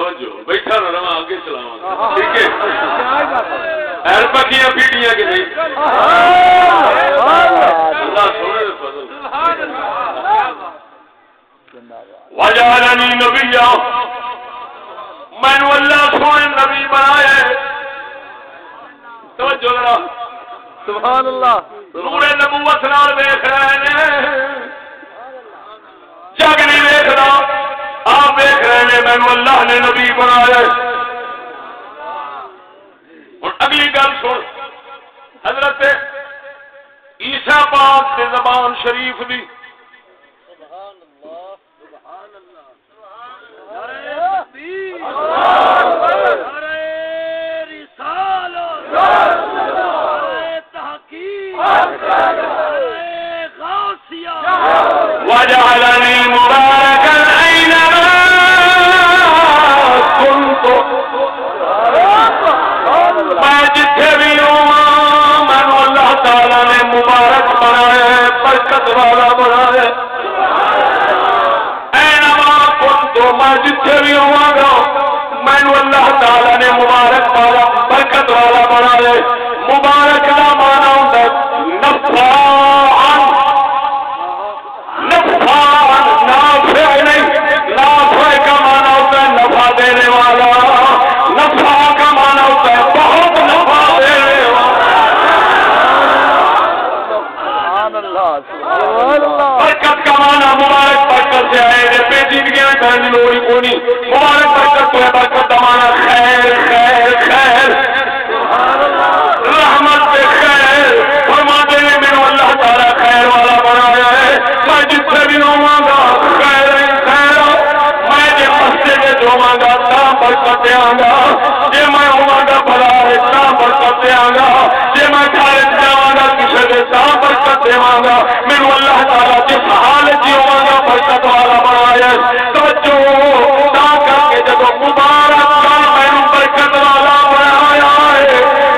بیٹھا نہ رہا آگے چلاوا ٹھیک ہے؟ ایل پکیاں پیٹیاں کہ نہیں؟ اللہ سونے دے فضل۔ وجعلنی نبیا۔ مینو اللہ سونے نبی بنایا ہے۔ توجہ ذرا۔ سبحان اللہ نور نبوت نال ویخ رہے ہیں۔ جگ نہیں ویخنا آپ ویخ رہے ہیں مینو اللہ نے نبی بنایا ہے ہوں اگلی گل سن حضرت عیسا پاک سے زبان شریف دی وجعلني مباركا میں جتھے بھی ہوں مینو اللہ تعالی نے مبارک بنایا برکت والا بنایا تو میں جتھے بھی ہوا گا مینو اللہ تعالی نے مبارک والا، برکت والا بنایا مبارک کا مانا ہوتا ہے مبارک آئے ہیں بے زندگی میں کرنے لوڑی کونی مبارک برکت تو ہے برکت دمانا خیر خیر خیر۔ رحمت سے خیر۔ فرما دے میرے اللہ تعالیٰ خیر والا بنایا ہے۔ میں جس سے بھی ہوا مانگا، خیر خیر میں جس مسجد میں جواں مانگا برکت دیا گا۔ جی میں ہوا گا بڑا ہے تا برکت دیا گا۔ جی میں گھر جاواں گا، کسی کے تا برکت دیا گا۔ میرے اللہ تعالیٰ جس حال جیوا گا، برکت والا بنایا۔ توجہ، تا کر کے جب مبارک کا میں برکت والا بنایا ہے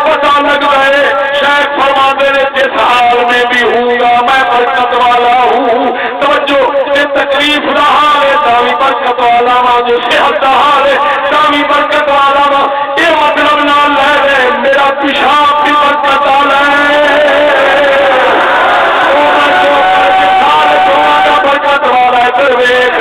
پتا لگ گئے، شیخ فرما دے جس حال میں بھی ہوں گا، میں برکت والا ہوں۔ توجہ، یہ تکلیف نہ برکت والا وا جو صحت کا حال ہے تاوی برکت والا وا یہ مطلب نہ لے رہے میرا پیشاب بھی برکت والا ہے برکت والا ہے۔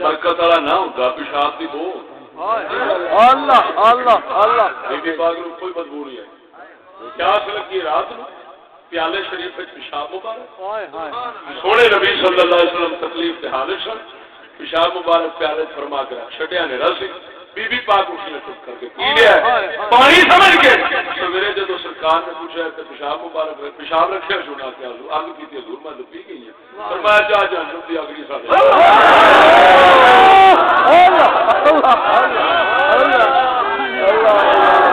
برکت والا نہ ہوتا پیشاب کی بو۔ اللہ اللہ اللہ۔ بی بی پاک نو کوئی بدبو نہیں ہے۔ کیا رات پیالے شریف پیشاب مبارک۔ سونے نبی صلی اللہ علیہ وسلم تکلیف کے سن۔ پیشاب مبارک پیالے فرما کے رکھ چھٹیا نے رس بی بی پاک اس نے چپ کر کے پی لیا ہے پانی سمجھ کے سویرے جب سرکار نے پوچھا کہ پیشاب مبارک رکھ پیشاب رکھے سونا کیا اگ پیتی حضور میں تو پی گئی ہے فرمایا جا جا جلدی اگلی سال سیدی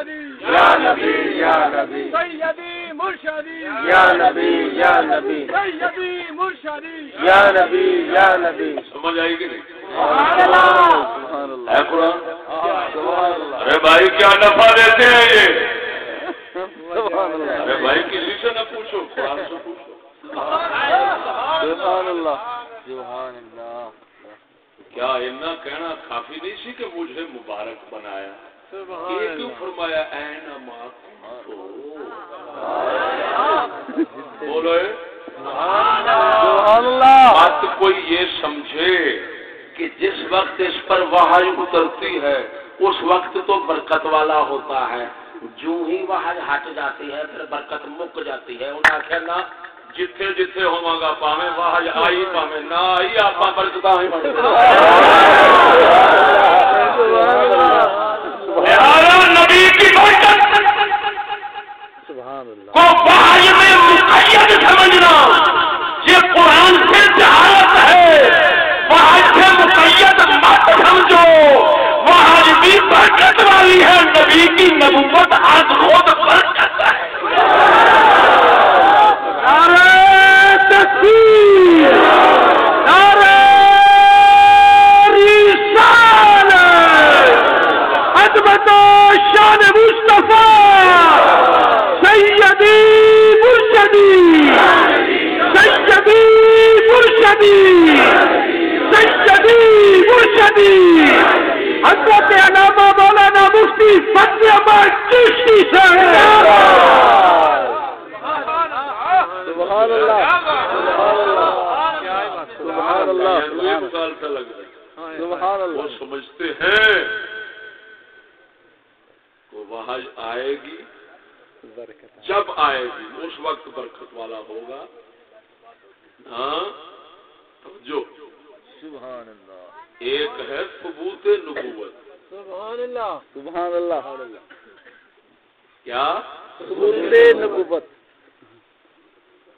مرشدی یا نبی یا نبی۔ سیدی مرشدی۔ یا نبی یا نبی۔ سیدی مرشدی۔ یا نبی یا نبی۔ سمجھ آئی کہ نہیں؟ سبحان اللہ۔ ہے قرآن؟ سبحان اللہ۔ ارے بھائی کیا نفع دیتے ہیں یہ؟ سبحان اللہ۔ ارے بھائی کسی سے نہ پوچھو قرآن سے پوچھو۔ سبحان اللہ۔ سبحان اللہ۔ کیا اتنا کہنا کافی نہیں سی کہ مجھے مبارک بنایا؟ یہ کیوں فرمایا این بولو اے۔ سبحان اللہ بات کوئی یہ سمجھے کہ جس وقت اس پر وحی اترتی ہے اس وقت تو برکت والا ہوتا ہے۔ جو ہی وحی ہٹ جاتی ہے پھر برکت مک جاتی ہے۔ انہیں آخیا نا جتھے جتھے ہوا گا پاوے وحی آئی پاوے نہ آئی آپ برکت ہی نبی کی برکت سبحان اللہ۔ کو میں مقید سمجھنا۔ یہ قرآن سے جہالت ہے۔ سے مقید مت سمجھو۔ وحی بھی برکت والی ہے۔ نبی کی نبوت آج خود برکت نبی حضرت علامہ مولانا مفتی فتح احمد چشتی صاحب۔ سبحان اللہ۔ سبحان اللہ۔ سبحان اللہ وہ سمجھتے ہیں۔ کہ وہاں آئے گی۔ جب آئے گی اس وقت برکت والا ہوگا۔ ہاں جو سبحان اللہ۔ ایک ہے ثبوت نبوت۔ سبحان اللہ سبحان اللہ کیا؟ ثبوت نبوت۔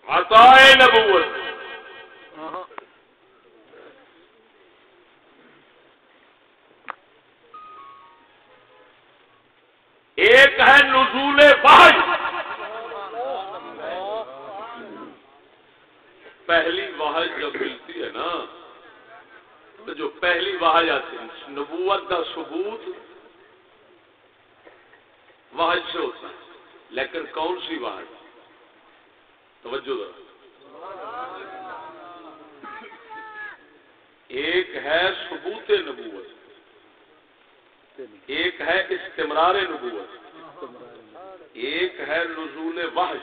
عطاء نبوت۔ جو پہلی وحی آتی ہے نبوت کا ثبوت وحی سے ہوتا ہے، لیکن کون سی وحی توجہ ذرا ایک ہے ثبوت نبوت، ایک ہے استمرار نبوت، ایک ہے نزول وحی،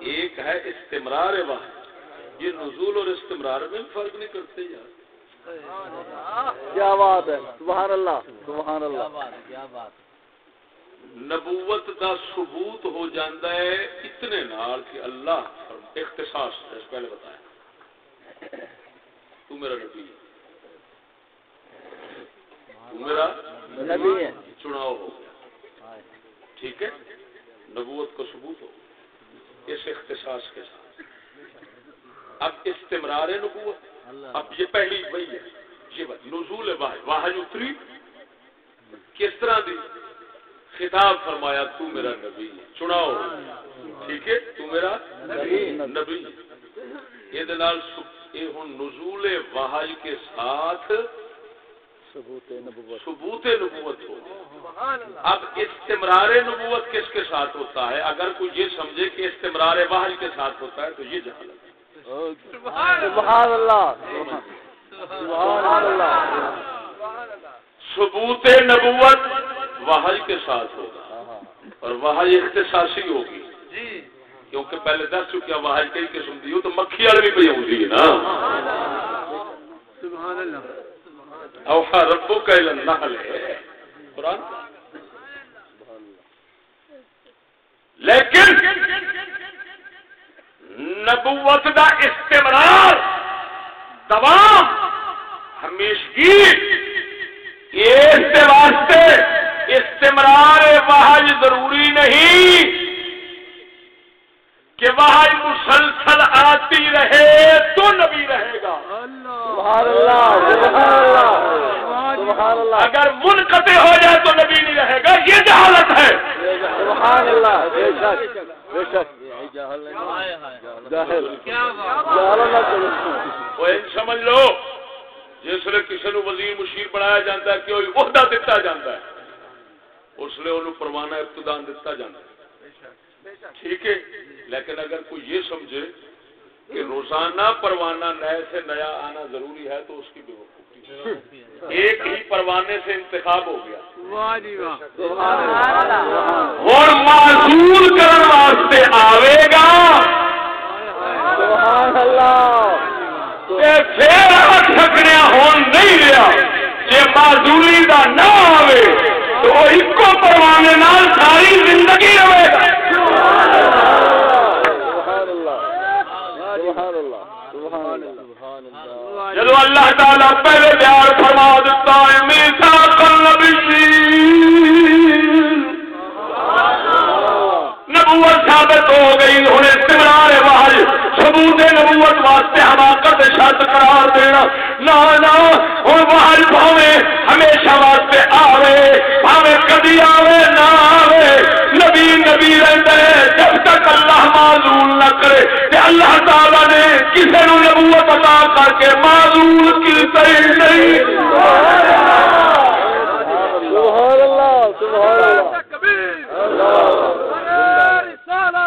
ایک ہے استمرار وحی۔ یہ نزول اور استمرار میں فرق نہیں کرتے یار۔ کیا بات ہے؟ سبحان اللہ سبحان اللہ نبوت کا ثبوت ہو جاتا ہے اتنے نال کہ اللہ اختصاص ہے پہلے بتایا۔ تو میرا نبی ہے۔ تو میرا نبی ہے۔ چناؤ ہو گیا۔ ٹھیک ہے؟ نبوت کو ثبوت ہو اس اختصاص کے ساتھ۔ اب استمرار نبوت۔ اب یہ پہلی وہی ہے۔ یہ نزول واحد واحد اتری۔ کس طرح دی؟ خطاب فرمایا تو میرا نبی۔ چناؤ۔ ٹھیک ہے؟ تو میرا نبی۔ یہ دلال یہ ہوں نزول واحد کے ساتھ ثبوت نبوت۔ ثبوت نبوت ہو۔ اب استمرار نبوت کس کے ساتھ ہوتا ہے؟ اگر کوئی یہ سمجھے کہ استمرار واحد کے ساتھ ہوتا ہے تو یہ جہالت ہے۔ سبحان اللہ. سبحان اللہ. ثبوت نبوت واحد کے ساتھ ہوگا. اور واحد اختصاصی ہوگی. کیونکہ پہلے دس چکیا واحد کئی قسم دی ہو تو مکھی والی بھی پہ ہوتی ہے نا. سبحان اللہ. اوحا ربو کا النحل. ہے قرآن لیکن نبوت دا استمرار، دوام، ہمیشگی اس واسطے استمرار وحج ضروری نہیں کہ وحج مسلسل آتی رہے تو نبی رہے گا۔ اللہ اللہ۔ سبحان اللہ. اگر منقطع ہو جائے تو نبی نہیں رہے گا یہ جہالت ہے۔ سبحان اللہ بے شک بے شک. وہ سمجھ لو جس لیے کسی نو وزیر مشیر بنایا جاتا ہے کہ کوئی عہدہ دیتا جاتا ہے۔ اس لیے انہوں پروانہ ابتدان دیتا جاتا ہے۔ ٹھیک ہے؟ لیکن اگر کوئی یہ سمجھے کہ روزانہ پروانہ نئے سے نیا آنا ضروری ہے تو اس کی بے وقوفی ایک ہی پروانے سے انتخاب ہو گیا۔ جی اور معذور کرنے واسطے آئے گا۔ پھر آ سکنے ہون نہیں رہا۔ جے معذوری دا نہ آوے تو وہ ایکو پروانے نال ساری زندگی رہے گا سبحان اللہ سبحان اللہ سبحان اللہ سبحان اللہ جدو اللہ تعالی پہلے پیار فرما دیتا ہے میسا نبوت ثابت ہو گئی ہوں استمرار واج ثبوت نبوت واسطے حماقت شرط قرار دینا۔ نہ نہ ہوں واج پاوے ہمیشہ واسطے آوے پاوے کدی آوے، نہ آوے۔ نبی نبی رہتا ہے جب تک اللہ معذول نہ کرے کہ اللہ تعالی نے کسی نو نبوت عطا کر کے معذول کی نہیں سبحان اللہ سبحان اللہ تکبیر اللہ ارے رسالہ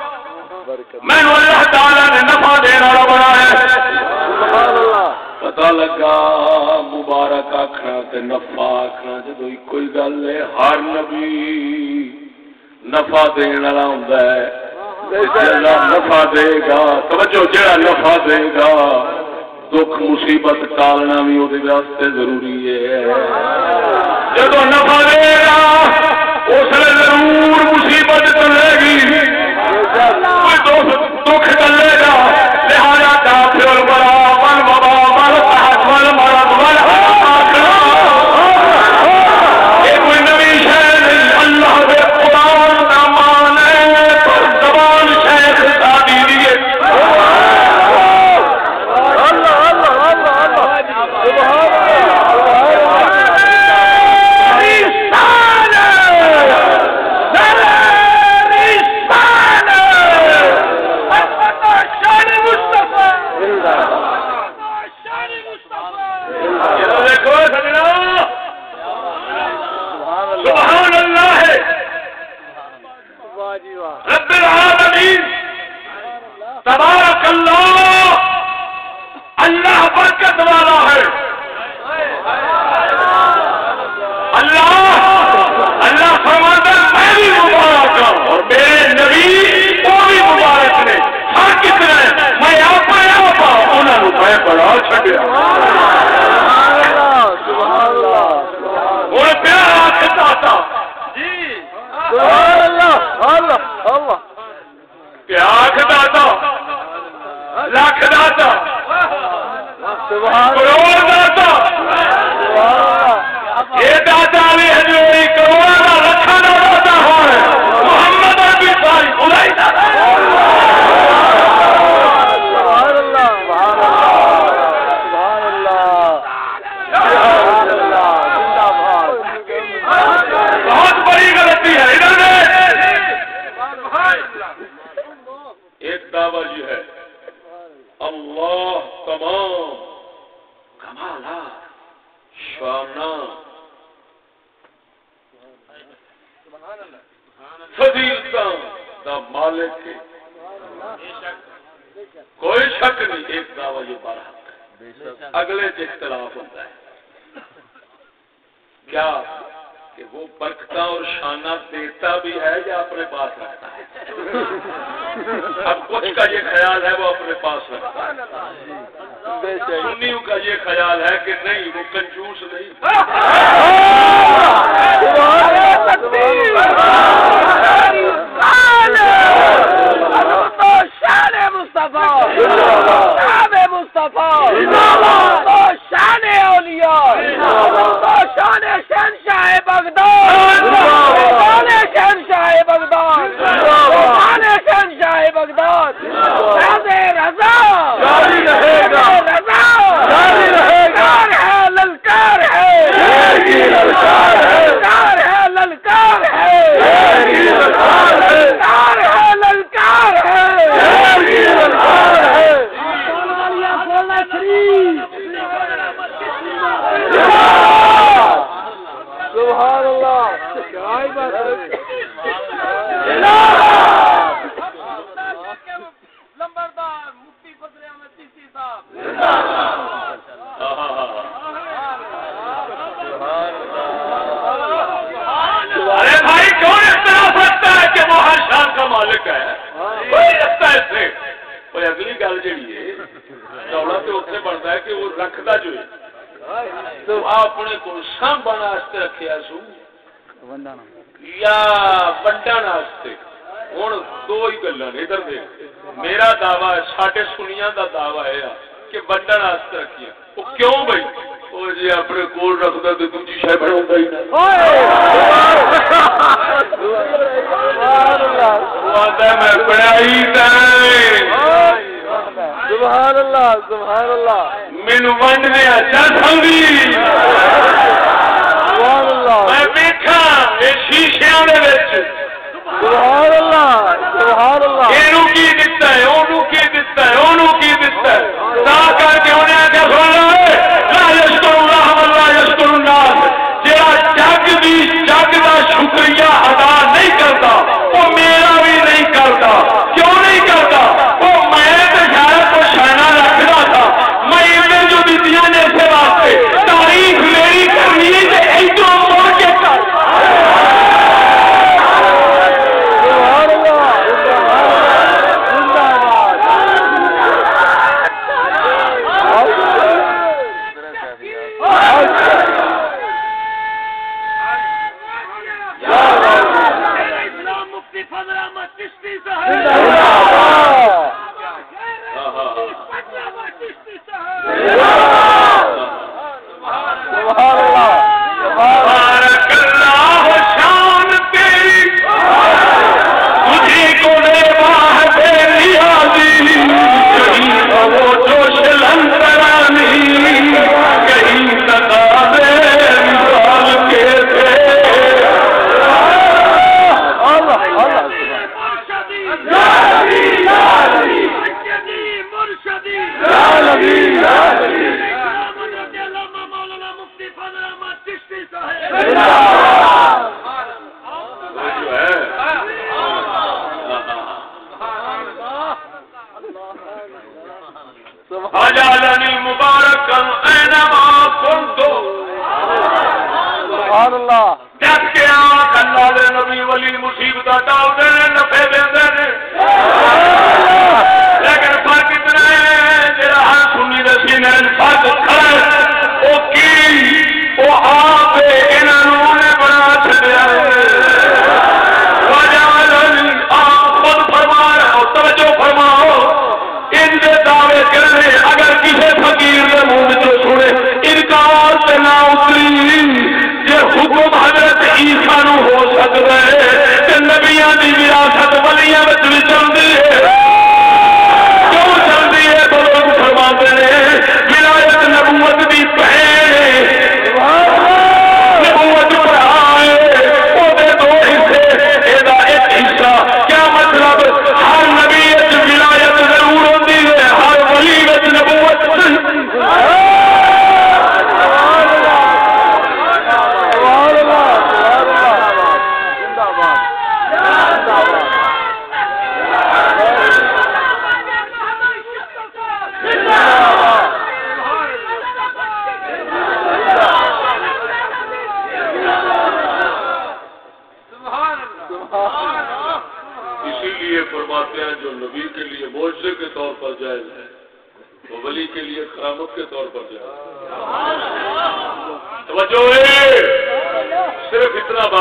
مینو اللہ تعالی نے نفع دینے والا بنایا پتا لگا مبارک آخنا نفا نفع آخنا جدو ایک ہی گل ہے ہر نبی نفع دین والا ہوں نفع دے گا توجہ جہاں نفا دے گا دکھ مصیبت ٹالنا بھی وہ ضروری ہے۔ جب نفع دے گا اس ضرور مصیبت چلے گی۔ وقت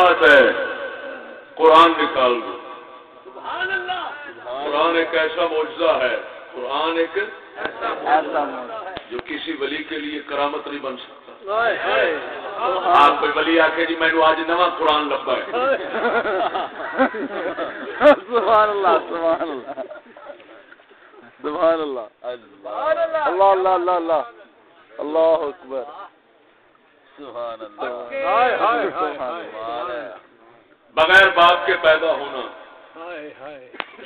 بات ہے۔ قرآن نکال دو۔ قرآن ایک ایسا معجزہ ہے۔ قرآن ایک ایسا جو کسی ولی کے لیے کرامت نہیں بن سکتا۔ آپ کوئی ولی آ کے جی میں آج نواں قرآن لبا ہے۔ سبحان اللہ سبحان اللہ سبحان اللہ اللہ اللہ اللہ اللہ۔ اللہ اکبر۔ بغیر باپ کے پیدا ہونا۔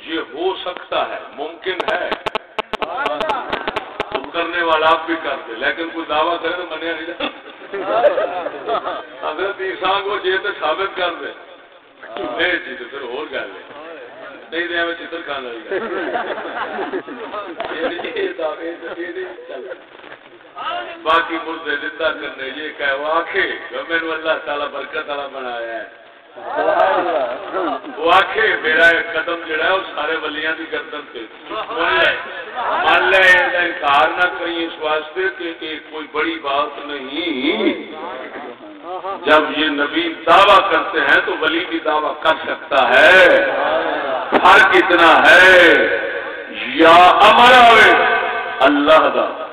یہ ہو سکتا ہے ممکن ہے۔ تم کرنے والا آپ بھی کرتے لیکن کوئی دعویٰ کرے تو منیا نہیں اگر عیسیٰ کو جی تو ثابت کر دے۔ نہیں جی تو کھانا باقی مردے زندہ کرنے، یہ کہو آخے میں نے اللہ تعالیٰ برکت اللہ بنایا ہے۔ وہ آخے میرا ایک قدم جڑا ہے، وہ سارے ولیاں دی گردن پہ مان لے انکار نہ کریں اس واسطے کہ ایک کوئی بڑی بات نہیں۔ جب یہ نبی دعویٰ کرتے ہیں تو ولی بھی دعویٰ کر سکتا ہے۔ فرق اتنا ہے۔ یا ہمارا اللہ کا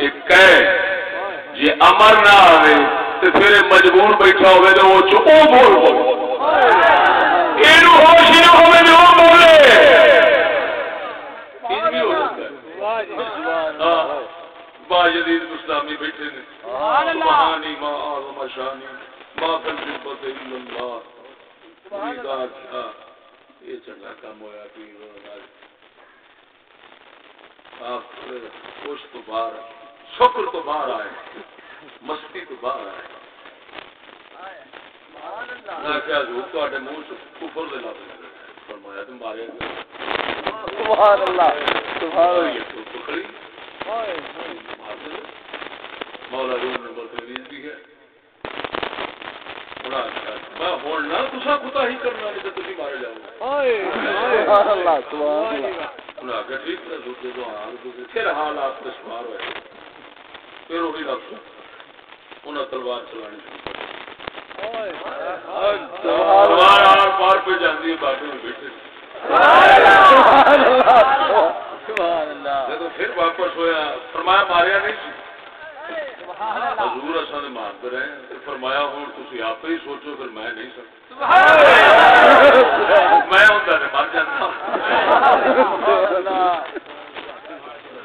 کہ کہ یہ امر نہ آئے تو پھر مجبور بیٹھا ہوئے تو وہ بول بول یہ ہوش نہ ہوئے تو وہ بولے۔ باجدید اسلامی بیٹھے نے۔ سبحانی ما اعظم شانی۔ ما کل جبت الا اللہ۔ خریدار کیا یہ چنگا کام ہویا آپ تو باہر شکر تو باہر آئے مستی تو باہر آئے میں کیا جو تو منہ سے کفر دے لفظ فرمایا تم مارے سبحان اللہ۔ سبحان اللہ۔ پکڑی مولا روم نے بدتمیز بھی ہے۔ میں ہوں نہ تسا خدا ہی کرنا نہیں تو تھی مارے جاؤ۔ سبحان اللہ۔ سبحان اللہ۔ انہیں آگے ٹھیک ہے دوسرے دوسرے پھر ہوئے۔ پھر وہی لفظ انہیں تلوار چلانی تلوار آر پار پہ جاتی ہے باقی میں بیٹھے۔ جب پھر واپس ہوا فرمایا ماریا نہیں حضور اصل مارتے رہے فرمایا ہوں تھی آپ ہی سوچو پھر میں نہیں سکتا۔ میں نے مر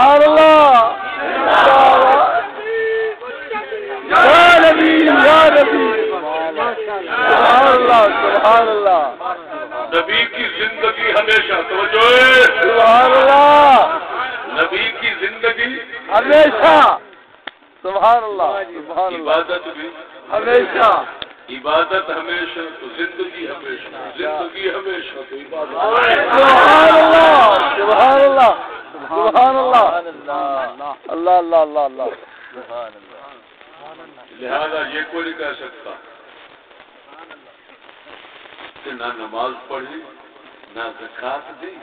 سبحان اللہ۔ یا نبی یا نبی۔ سبحان اللہ سبحان اللہ۔ نبی کی زندگی ہمیشہ توجہ۔ ہے سبحان اللہ۔ نبی کی زندگی ہمیشہ۔ سبحان اللہ سبحان اللہ۔ عبادت بھی۔ ہمیشہ۔ عبادت ہمیشہ تو زندگی ہمیشہ۔ زندگی ہمیشہ تو عبادت۔ سبحان اللہ سبحان اللہ۔ سبحان اللہ. اللہ. اللہ اللہ اللہ. لہذا یہ کوئی نہیں کہہ سکتا کہ نہ نماز پڑھی نہ زکات دی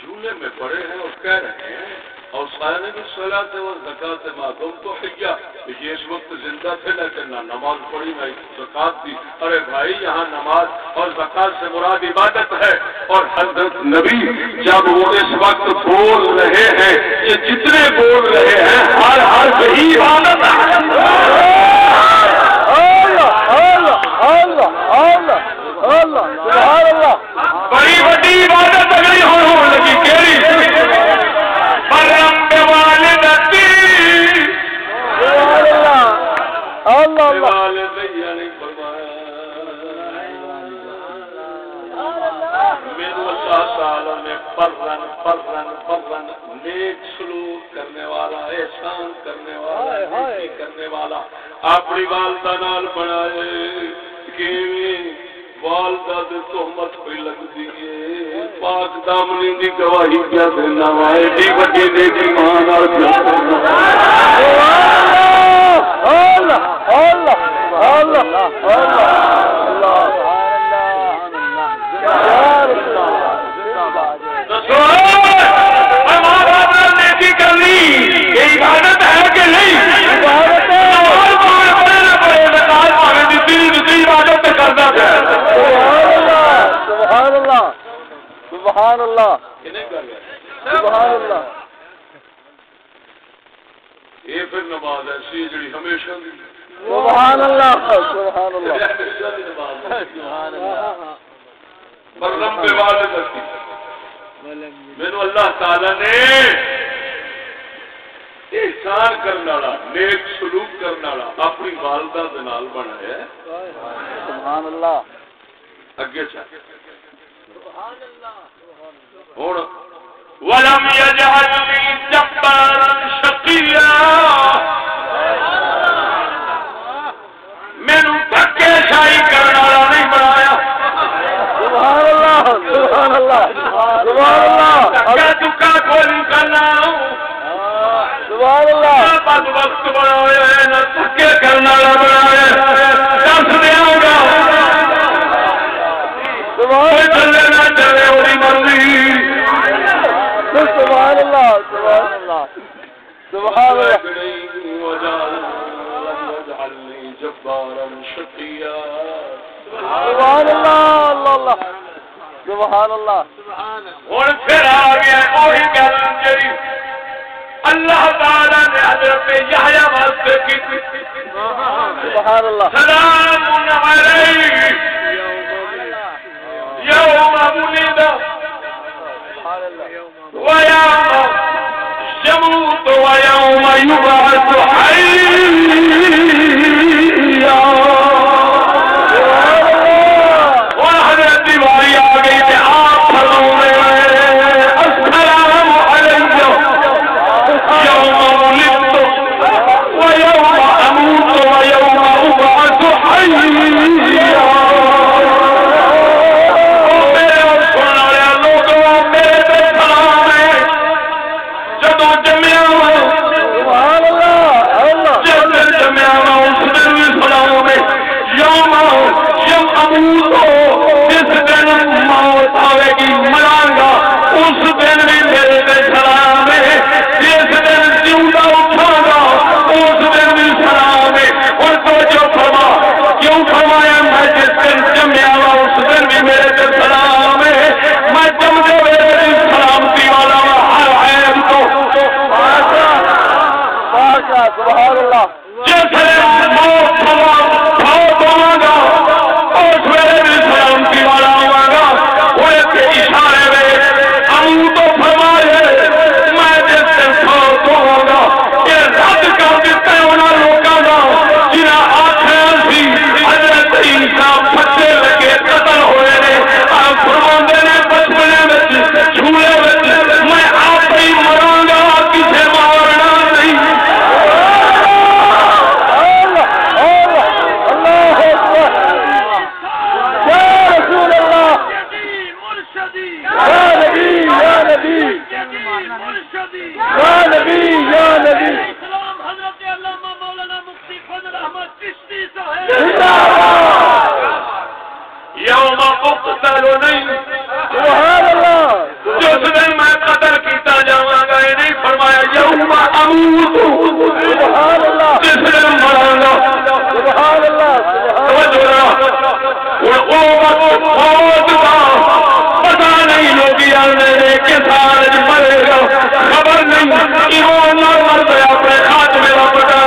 جھولے میں پڑے ہیں اور کہہ رہے ہیں اور سارے بھی سلا سے وہ زکات معلوم تو حیا یہ اس وقت زندہ تھے لیکن نہ نماز پڑھی نہ زکات دی ارے بھائی یہاں نماز اور زکات سے مراد عبادت ہے اور حضرت نبی جب وہ اس وقت بول رہے ہیں یہ جتنے بول رہے ہیں ہر ہر صحیح عبادت ہے اللہ اللہ اللہ اللہ بڑی بڑی عبادت اگلی ہو ہو لگی کیڑی پرن پرن پرن نیک سلوک کرنے والا احسان کرنے والا کرنے والا اپنی والدہ نال بنائے۔ کیویں؟ والدہ دے تہمت پہ لگدی ہے۔ پاک دامنی دی گواہی کیا دینا وا۔ ایڈی وڈی نیکی ماں نال اللہ اللہ اللہ اللہ۔ یہ عبادت ہے کہ نہیں نماز پڑھے پڑھے نہ پڑھے زکات پڑھے جتنی جتنی عبادت تو کرنا ہے سبحان اللہ سبحان اللہ سبحان اللہ یہ پھر نماز ایسی جڑی ہمیشہ دی سبحان اللہ سبحان اللہ ہمیشہ دی نماز ہے۔ والد میرے اللہ تعالی نے احسان کرنے والا نیک سلوک کرنے والا اپنی والدہ دے نال بنایا ہے۔ سبحان اللہ اگے چل۔ ہوں ولم يجعلني جبارا شقيا مینو دھکے شاہی کرنے والا نہیں بنایا۔ سبحان اللہ سبحان اللہ سبحان اللہ دھکا دکا کوئی کرنا۔ سبحان اللہ۔ بد وقت بنایا ہے نہ دھکے کرنے والا بنایا دس دیا گا سبحان چلے نہ چلے وہی مرضی۔ سبحان اللہ سبحان اللہ۔ سبحان اللہ۔ جبارا شقيا سبحان اللہ اللہ اللہ۔ سبحان اللہ۔ ہوں پھر آ گیا وہی گل جی اللہ تعالی نے حضرت یحییٰ واسطے کی سبحان اللہ۔ سلام علیہ یوم ولد۔ سبحان اللہ ويوم يموت ويوم پتا نہیں لوگ میرے کے سارے مرے گا خبر نہیں کہ وہ نہ اپنے ہاتھ میرا پتا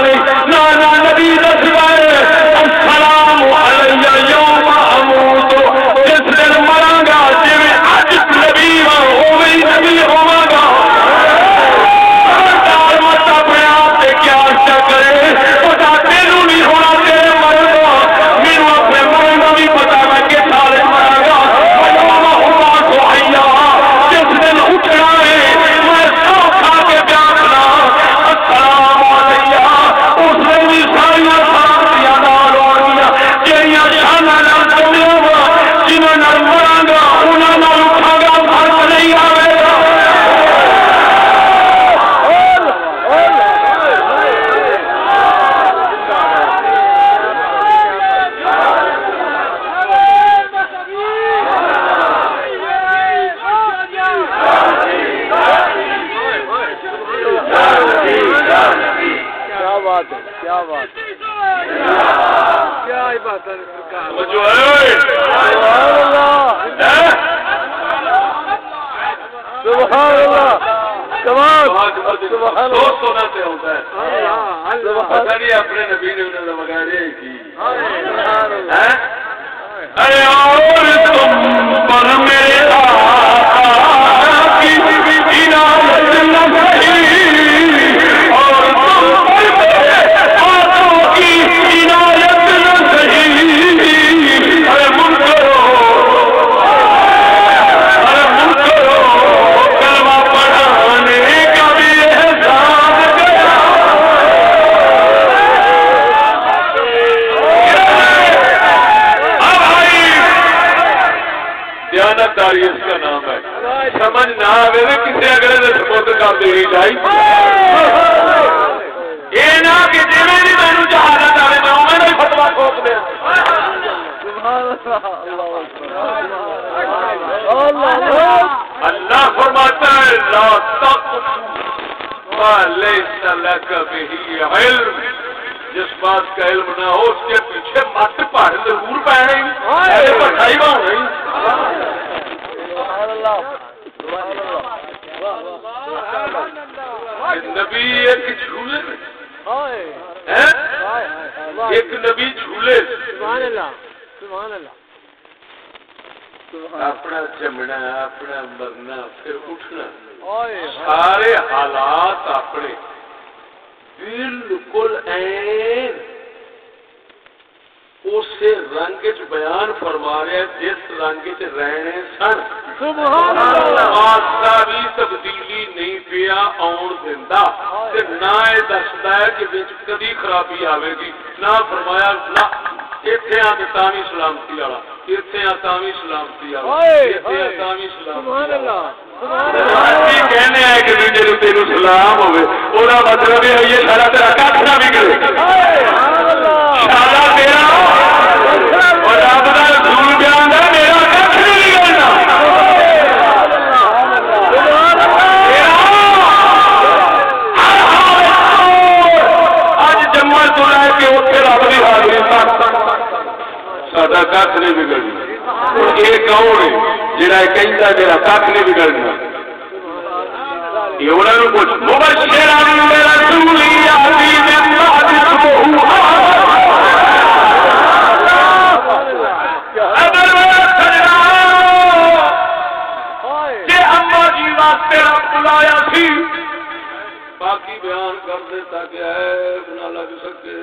کر دے تاکہ عیب نہ لگ سکے۔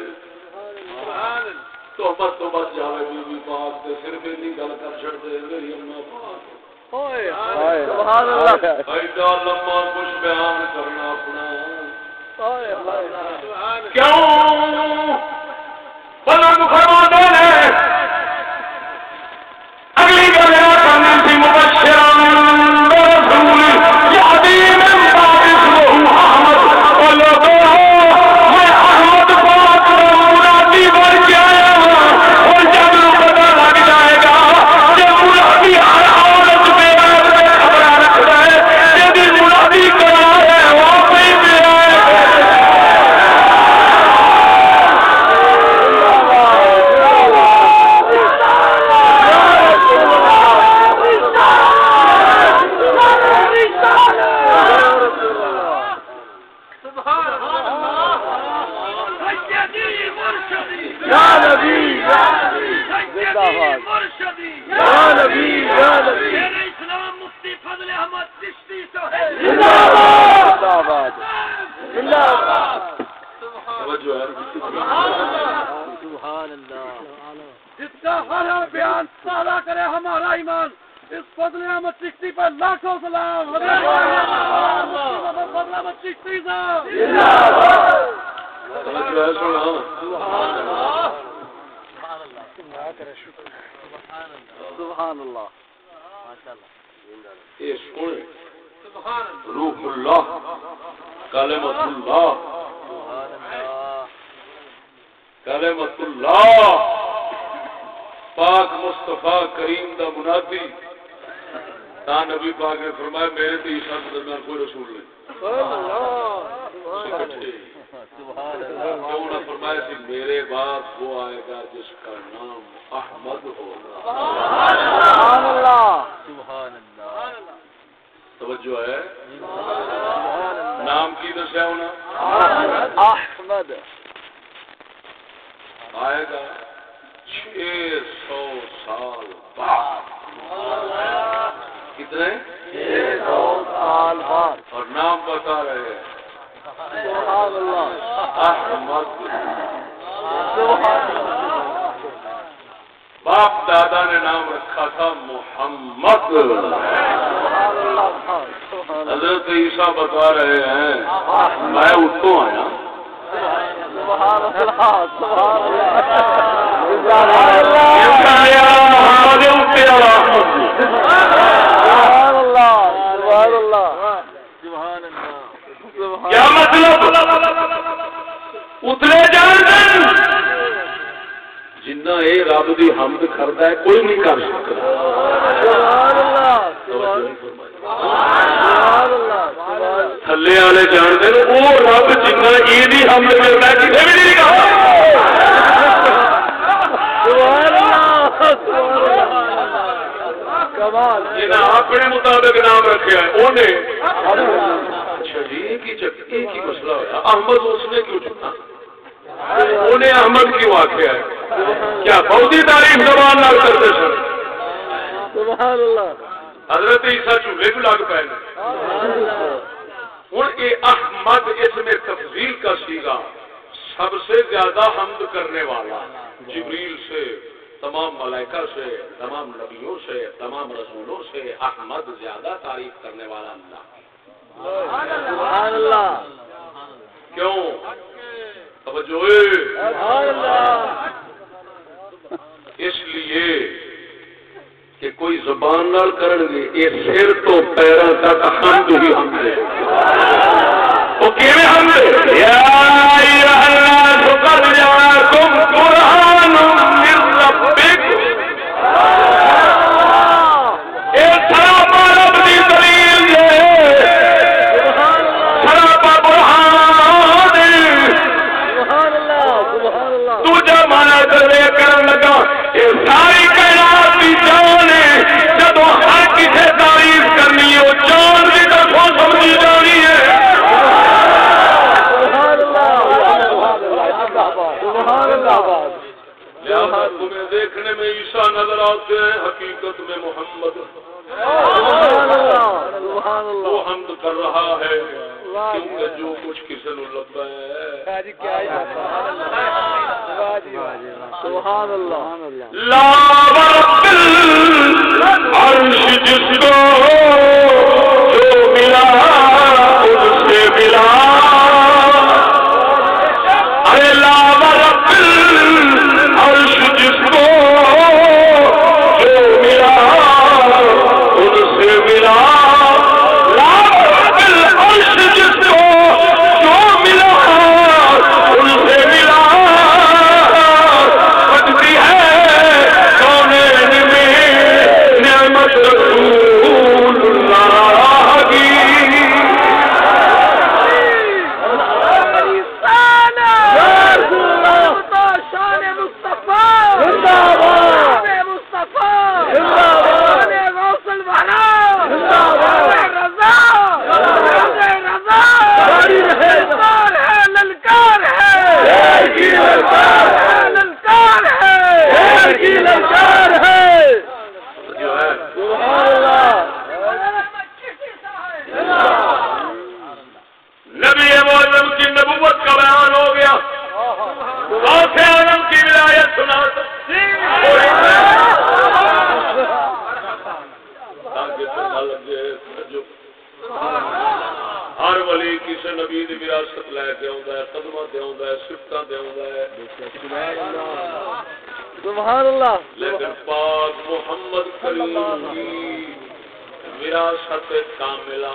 تحمت تو بچ جاوے بی بی پاک دے پھر بھی نہیں گل کر چھڑ دے میری اما پاک۔ سبحان اللہ۔ ایڈا لمبا کچھ بیان کرنا اپنا۔ کیوں؟ بلند فرما فضل احمد چشتی پر لاکھوں سلام۔ فضل احمد چشتی صاحب سبحان اللہ یہ سن روح اللہ۔ کلمت اللہ۔ کلمت اللہ۔ پاک مصطفیٰ کریم دا منادی۔ تا نبی پاک نے فرمایا میرے تو عیسیٰ کے درمیان کوئی رسول نہیں۔ کیوں نہ فرمایا کہ میرے بعد وہ آئے گا جس کا نام احمد ہوگا۔ سبحان اللہ۔ سبحان اللہ۔ توجہ ہے؟ نام کی دسیا ہونا احمد۔ آئے گا چھ سو سال بعد۔ کتنے؟ سال بعد۔ اور نام بتا رہے ہیں۔ سبحان اللہ۔ احمد۔ سبحان اللہ باپ دادا نے نام رکھا تھا محمد۔ حضرت عیسیٰ بتا رہے ہیں۔ میں اتوں آیا۔ سبحان اللہ۔ سبحان اللہ سبحان اللہ سبحان اللہ کیا مطلب؟ اترے جان دن جنہ یہ رب دی حمد کرتا ہے، کوئی نہیں کر سکتا۔ سبحان اللہ سبحان اللہ تھلے والے جانتے وہ رب جنہ یہ حمل کرتا ہے کسی بھی نہیں کہا سبحان اللہ سبحان اللہ کمال جنہ اپنے مطابق نام رکھا ہے انہیں۔ اچھا جی۔ ایک ہی مسئلہ ہوا احمد اس نے کیوں چنا انہیں احمد کیوں آخیا ہے کیا بہتی تعریف زبان نال کرتے سن؟ حضرت عیسیٰ چولہے بھی لگ پے نے؟ ہوں یہ احمد اس میں تفضیل کا سیگا سب سے زیادہ حمد کرنے والا جبریل سے۔ تمام ملائکہ سے تمام نبیوں سے تمام رسولوں سے احمد زیادہ تعریف کرنے والا اللہ اللہ۔ کیوں؟ توجہ۔ اللہ۔ اس لیے کہ کوئی زبان نال کرن گے یہ سر تو پیروں تک حمد ہی حمد ہے۔ وہ کیویں حمل یا ایھا الناس قد جاءکم عیسیٰ نظر آتے ہیں حقیقت میں محمد۔ وہ حمد کر رہا ہے۔ کیونکہ جو کچھ کسی نو لگتا ہے۔ سبحان اللہ۔ لا جس کو جو ملا ان سے ملا۔ کی للکار ہے کی للکار ہے جو ہے سبحان اللہ نبی معظم کی نبوت کا بیان ہو گیا۔ غوث عالم کی ولایت سنا۔ تاکہ پتہ لگے جو ہر ولی کسی نبی دی وراثت لے کے آਉਂدا ہے قدمہ تے آوندا ہے صفتاں تے آوندا ہے۔ سبحان اللہ لیکن پاک محمد کریم کی وراثت کاملہ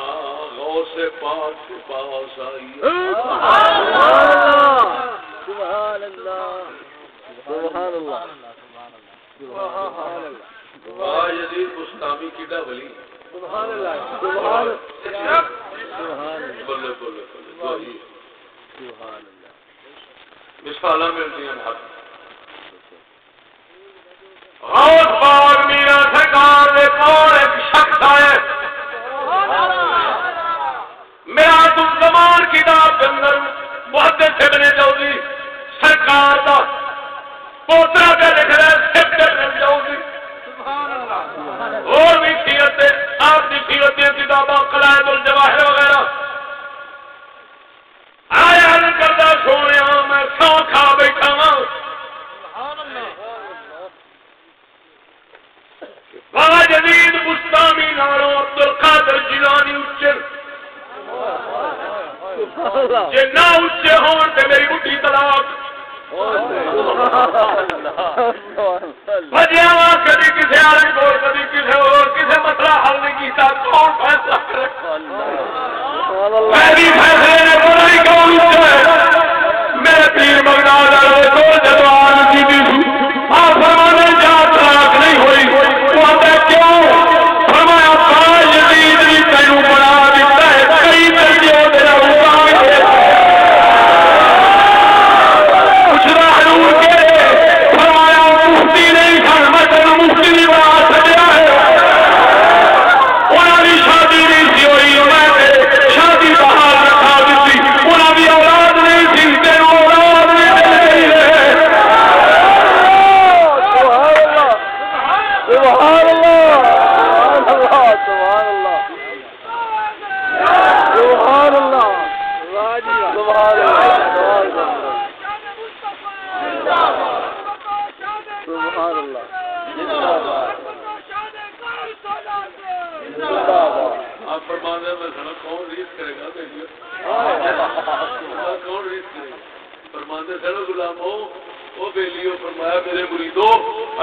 غوث پاک کے پاس آئی۔ سبحان اللہ سبحان اللہ واہ یزید بستامی کیڈا ولی؟ سبحان اللہ سبحان سبحان مثالاں ملتی ہیں حق غوث پاک میرا سرکار دے کول ایک شخص آئے. میرا تم زمان کتاب کے اندر محدث ابن جوزی سرکار دا پوترا پہ لکھ رہا ہے سب جوزی. اور بھی سیرت آپ کی سیرت کی کتاباں قلائد الجواہر وغیرہ۔ آیا کرتا سونے میں سو کھا بیٹھا ہوں بابا جدید مستامی نالوں عبد القادر جیلانی اچر جے نہ اچے ہون تے میری بڈھی طلاق۔ وا کدی کسی عالم کدی کسی اور کسی مسئلہ حل نہیں کیتا کون فیصلہ کرے فیصلے نے کون میرے پیر مغداد والے کو جدو آن کی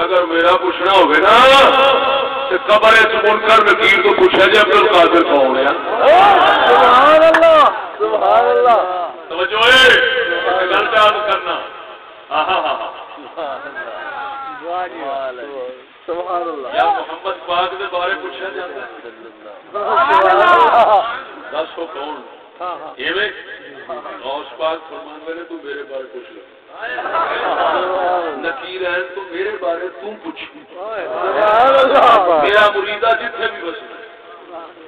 اگر میرا پوچھنا ہوگا نا تو قبر کر نکیر تو پوچھا جی عبد القادر کون ہے؟ سبحان اللہ سبحان اللہ توجہ ہے گل یاد کرنا۔ سبحان اللہ یا محمد پاک کے بارے پوچھا جاتا ہے دس ہو کون ایویں۔ غوث پاک فرماندے نے تو میرے بارے پوچھ لے نکیر ہے تو میرے بارے تم پوچھ۔ سبحان اللہ۔ میرا مریدہ جتنے بھی بس۔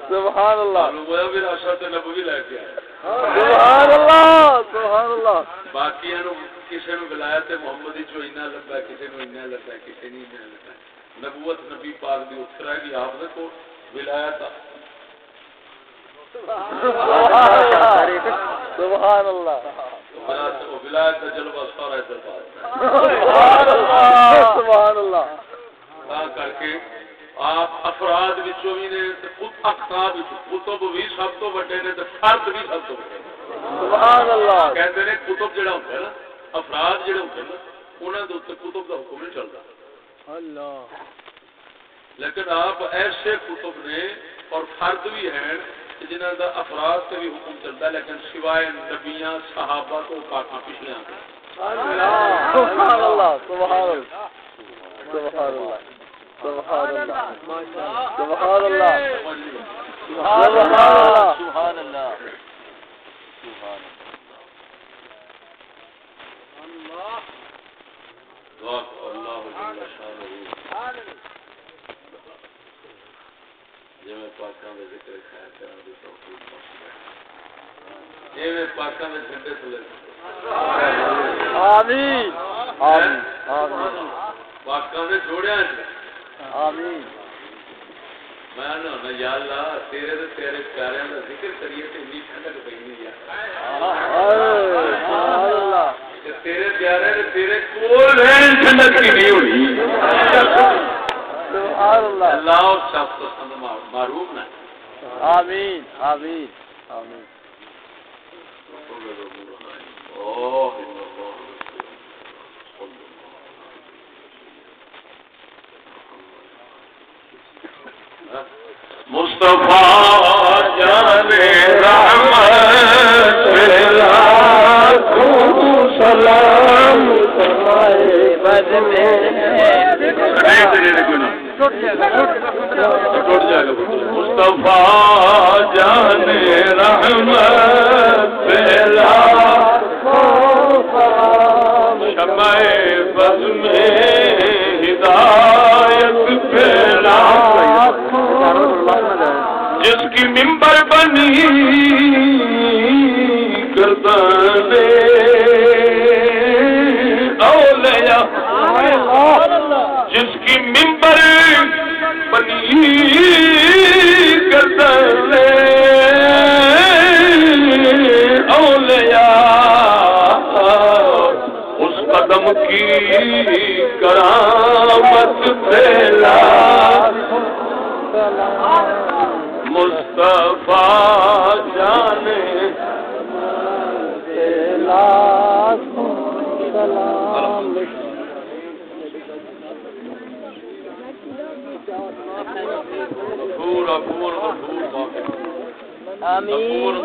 سبحان اللہ۔ ہوا میرا اثر نبوی لے کے آیا سبحان اللہ سبحان اللہ۔ باقی کسی نے ولایت محمد چو اینا لگا کسی نے اینا لگا کسی نے اینا لگا نبوت نبی پاک دی اتر ہے کہ آپ نے کو ولایت سبحان اللہ۔ ولایت کا جلوہ سارا ادھر پاس سبحان اللہ۔ سبحان اللہ۔ تا کر کے آپ افراد وچوں بھی نے تے خود اقطاب وچ کتب بھی سب تو بڑے نے تے فرد بھی سب تو بڑے نے۔ سبحان اللہ۔ کہتے ہیں کتب جڑا ہوتا ہے نا افراد جڑے ہوتے ہیں نا انہاں دے اوپر کتب کا حکم نہیں چلتا اللہ۔ لیکن آپ ایسے کتب نے اور فرد بھی ہیں کہ جنہاں دا افراد سے بھی حکم چلتا ہے لیکن سوائے نبیاں صحابہ تو کافی پچھلے ہیں سبحان اللہ سبحان اللہ سبحان اللہ سبحان اللہ سبحان اللہ سمجھ لیں سبحان اللہ سبحان اللہ دعا کرو اللہ جل شانہ جویں پاکاں دے ذکر خیر کرن دی توفیق بخشے جویں پاکاں دے جھنڈے تلے آمین آمین آمین پاکاں دے جوڑیاں آمین میں نہ ہونا یا اللہ تیرے تے تیرے پیاریاں دا ذکر کریے تے انی ٹھنڈک پئی نہیں یار سبحان اللہ کہ تیرے پیارے تیرے کول رہن ٹھنڈک کی نہیں ہونی سبحان اللہ. اللہ اور شخص پسند معروف نہ آمین آمین آمین. مصطفیٰ جان رحمت لاکھوں سلام بد میں مصطفیٰ جان رحمت پہلا شمع بز میں ہدایت پھیلا جس کی ممبر بنی کرامت پھیلا۔ مصطفیٰ جانے پورا آمین.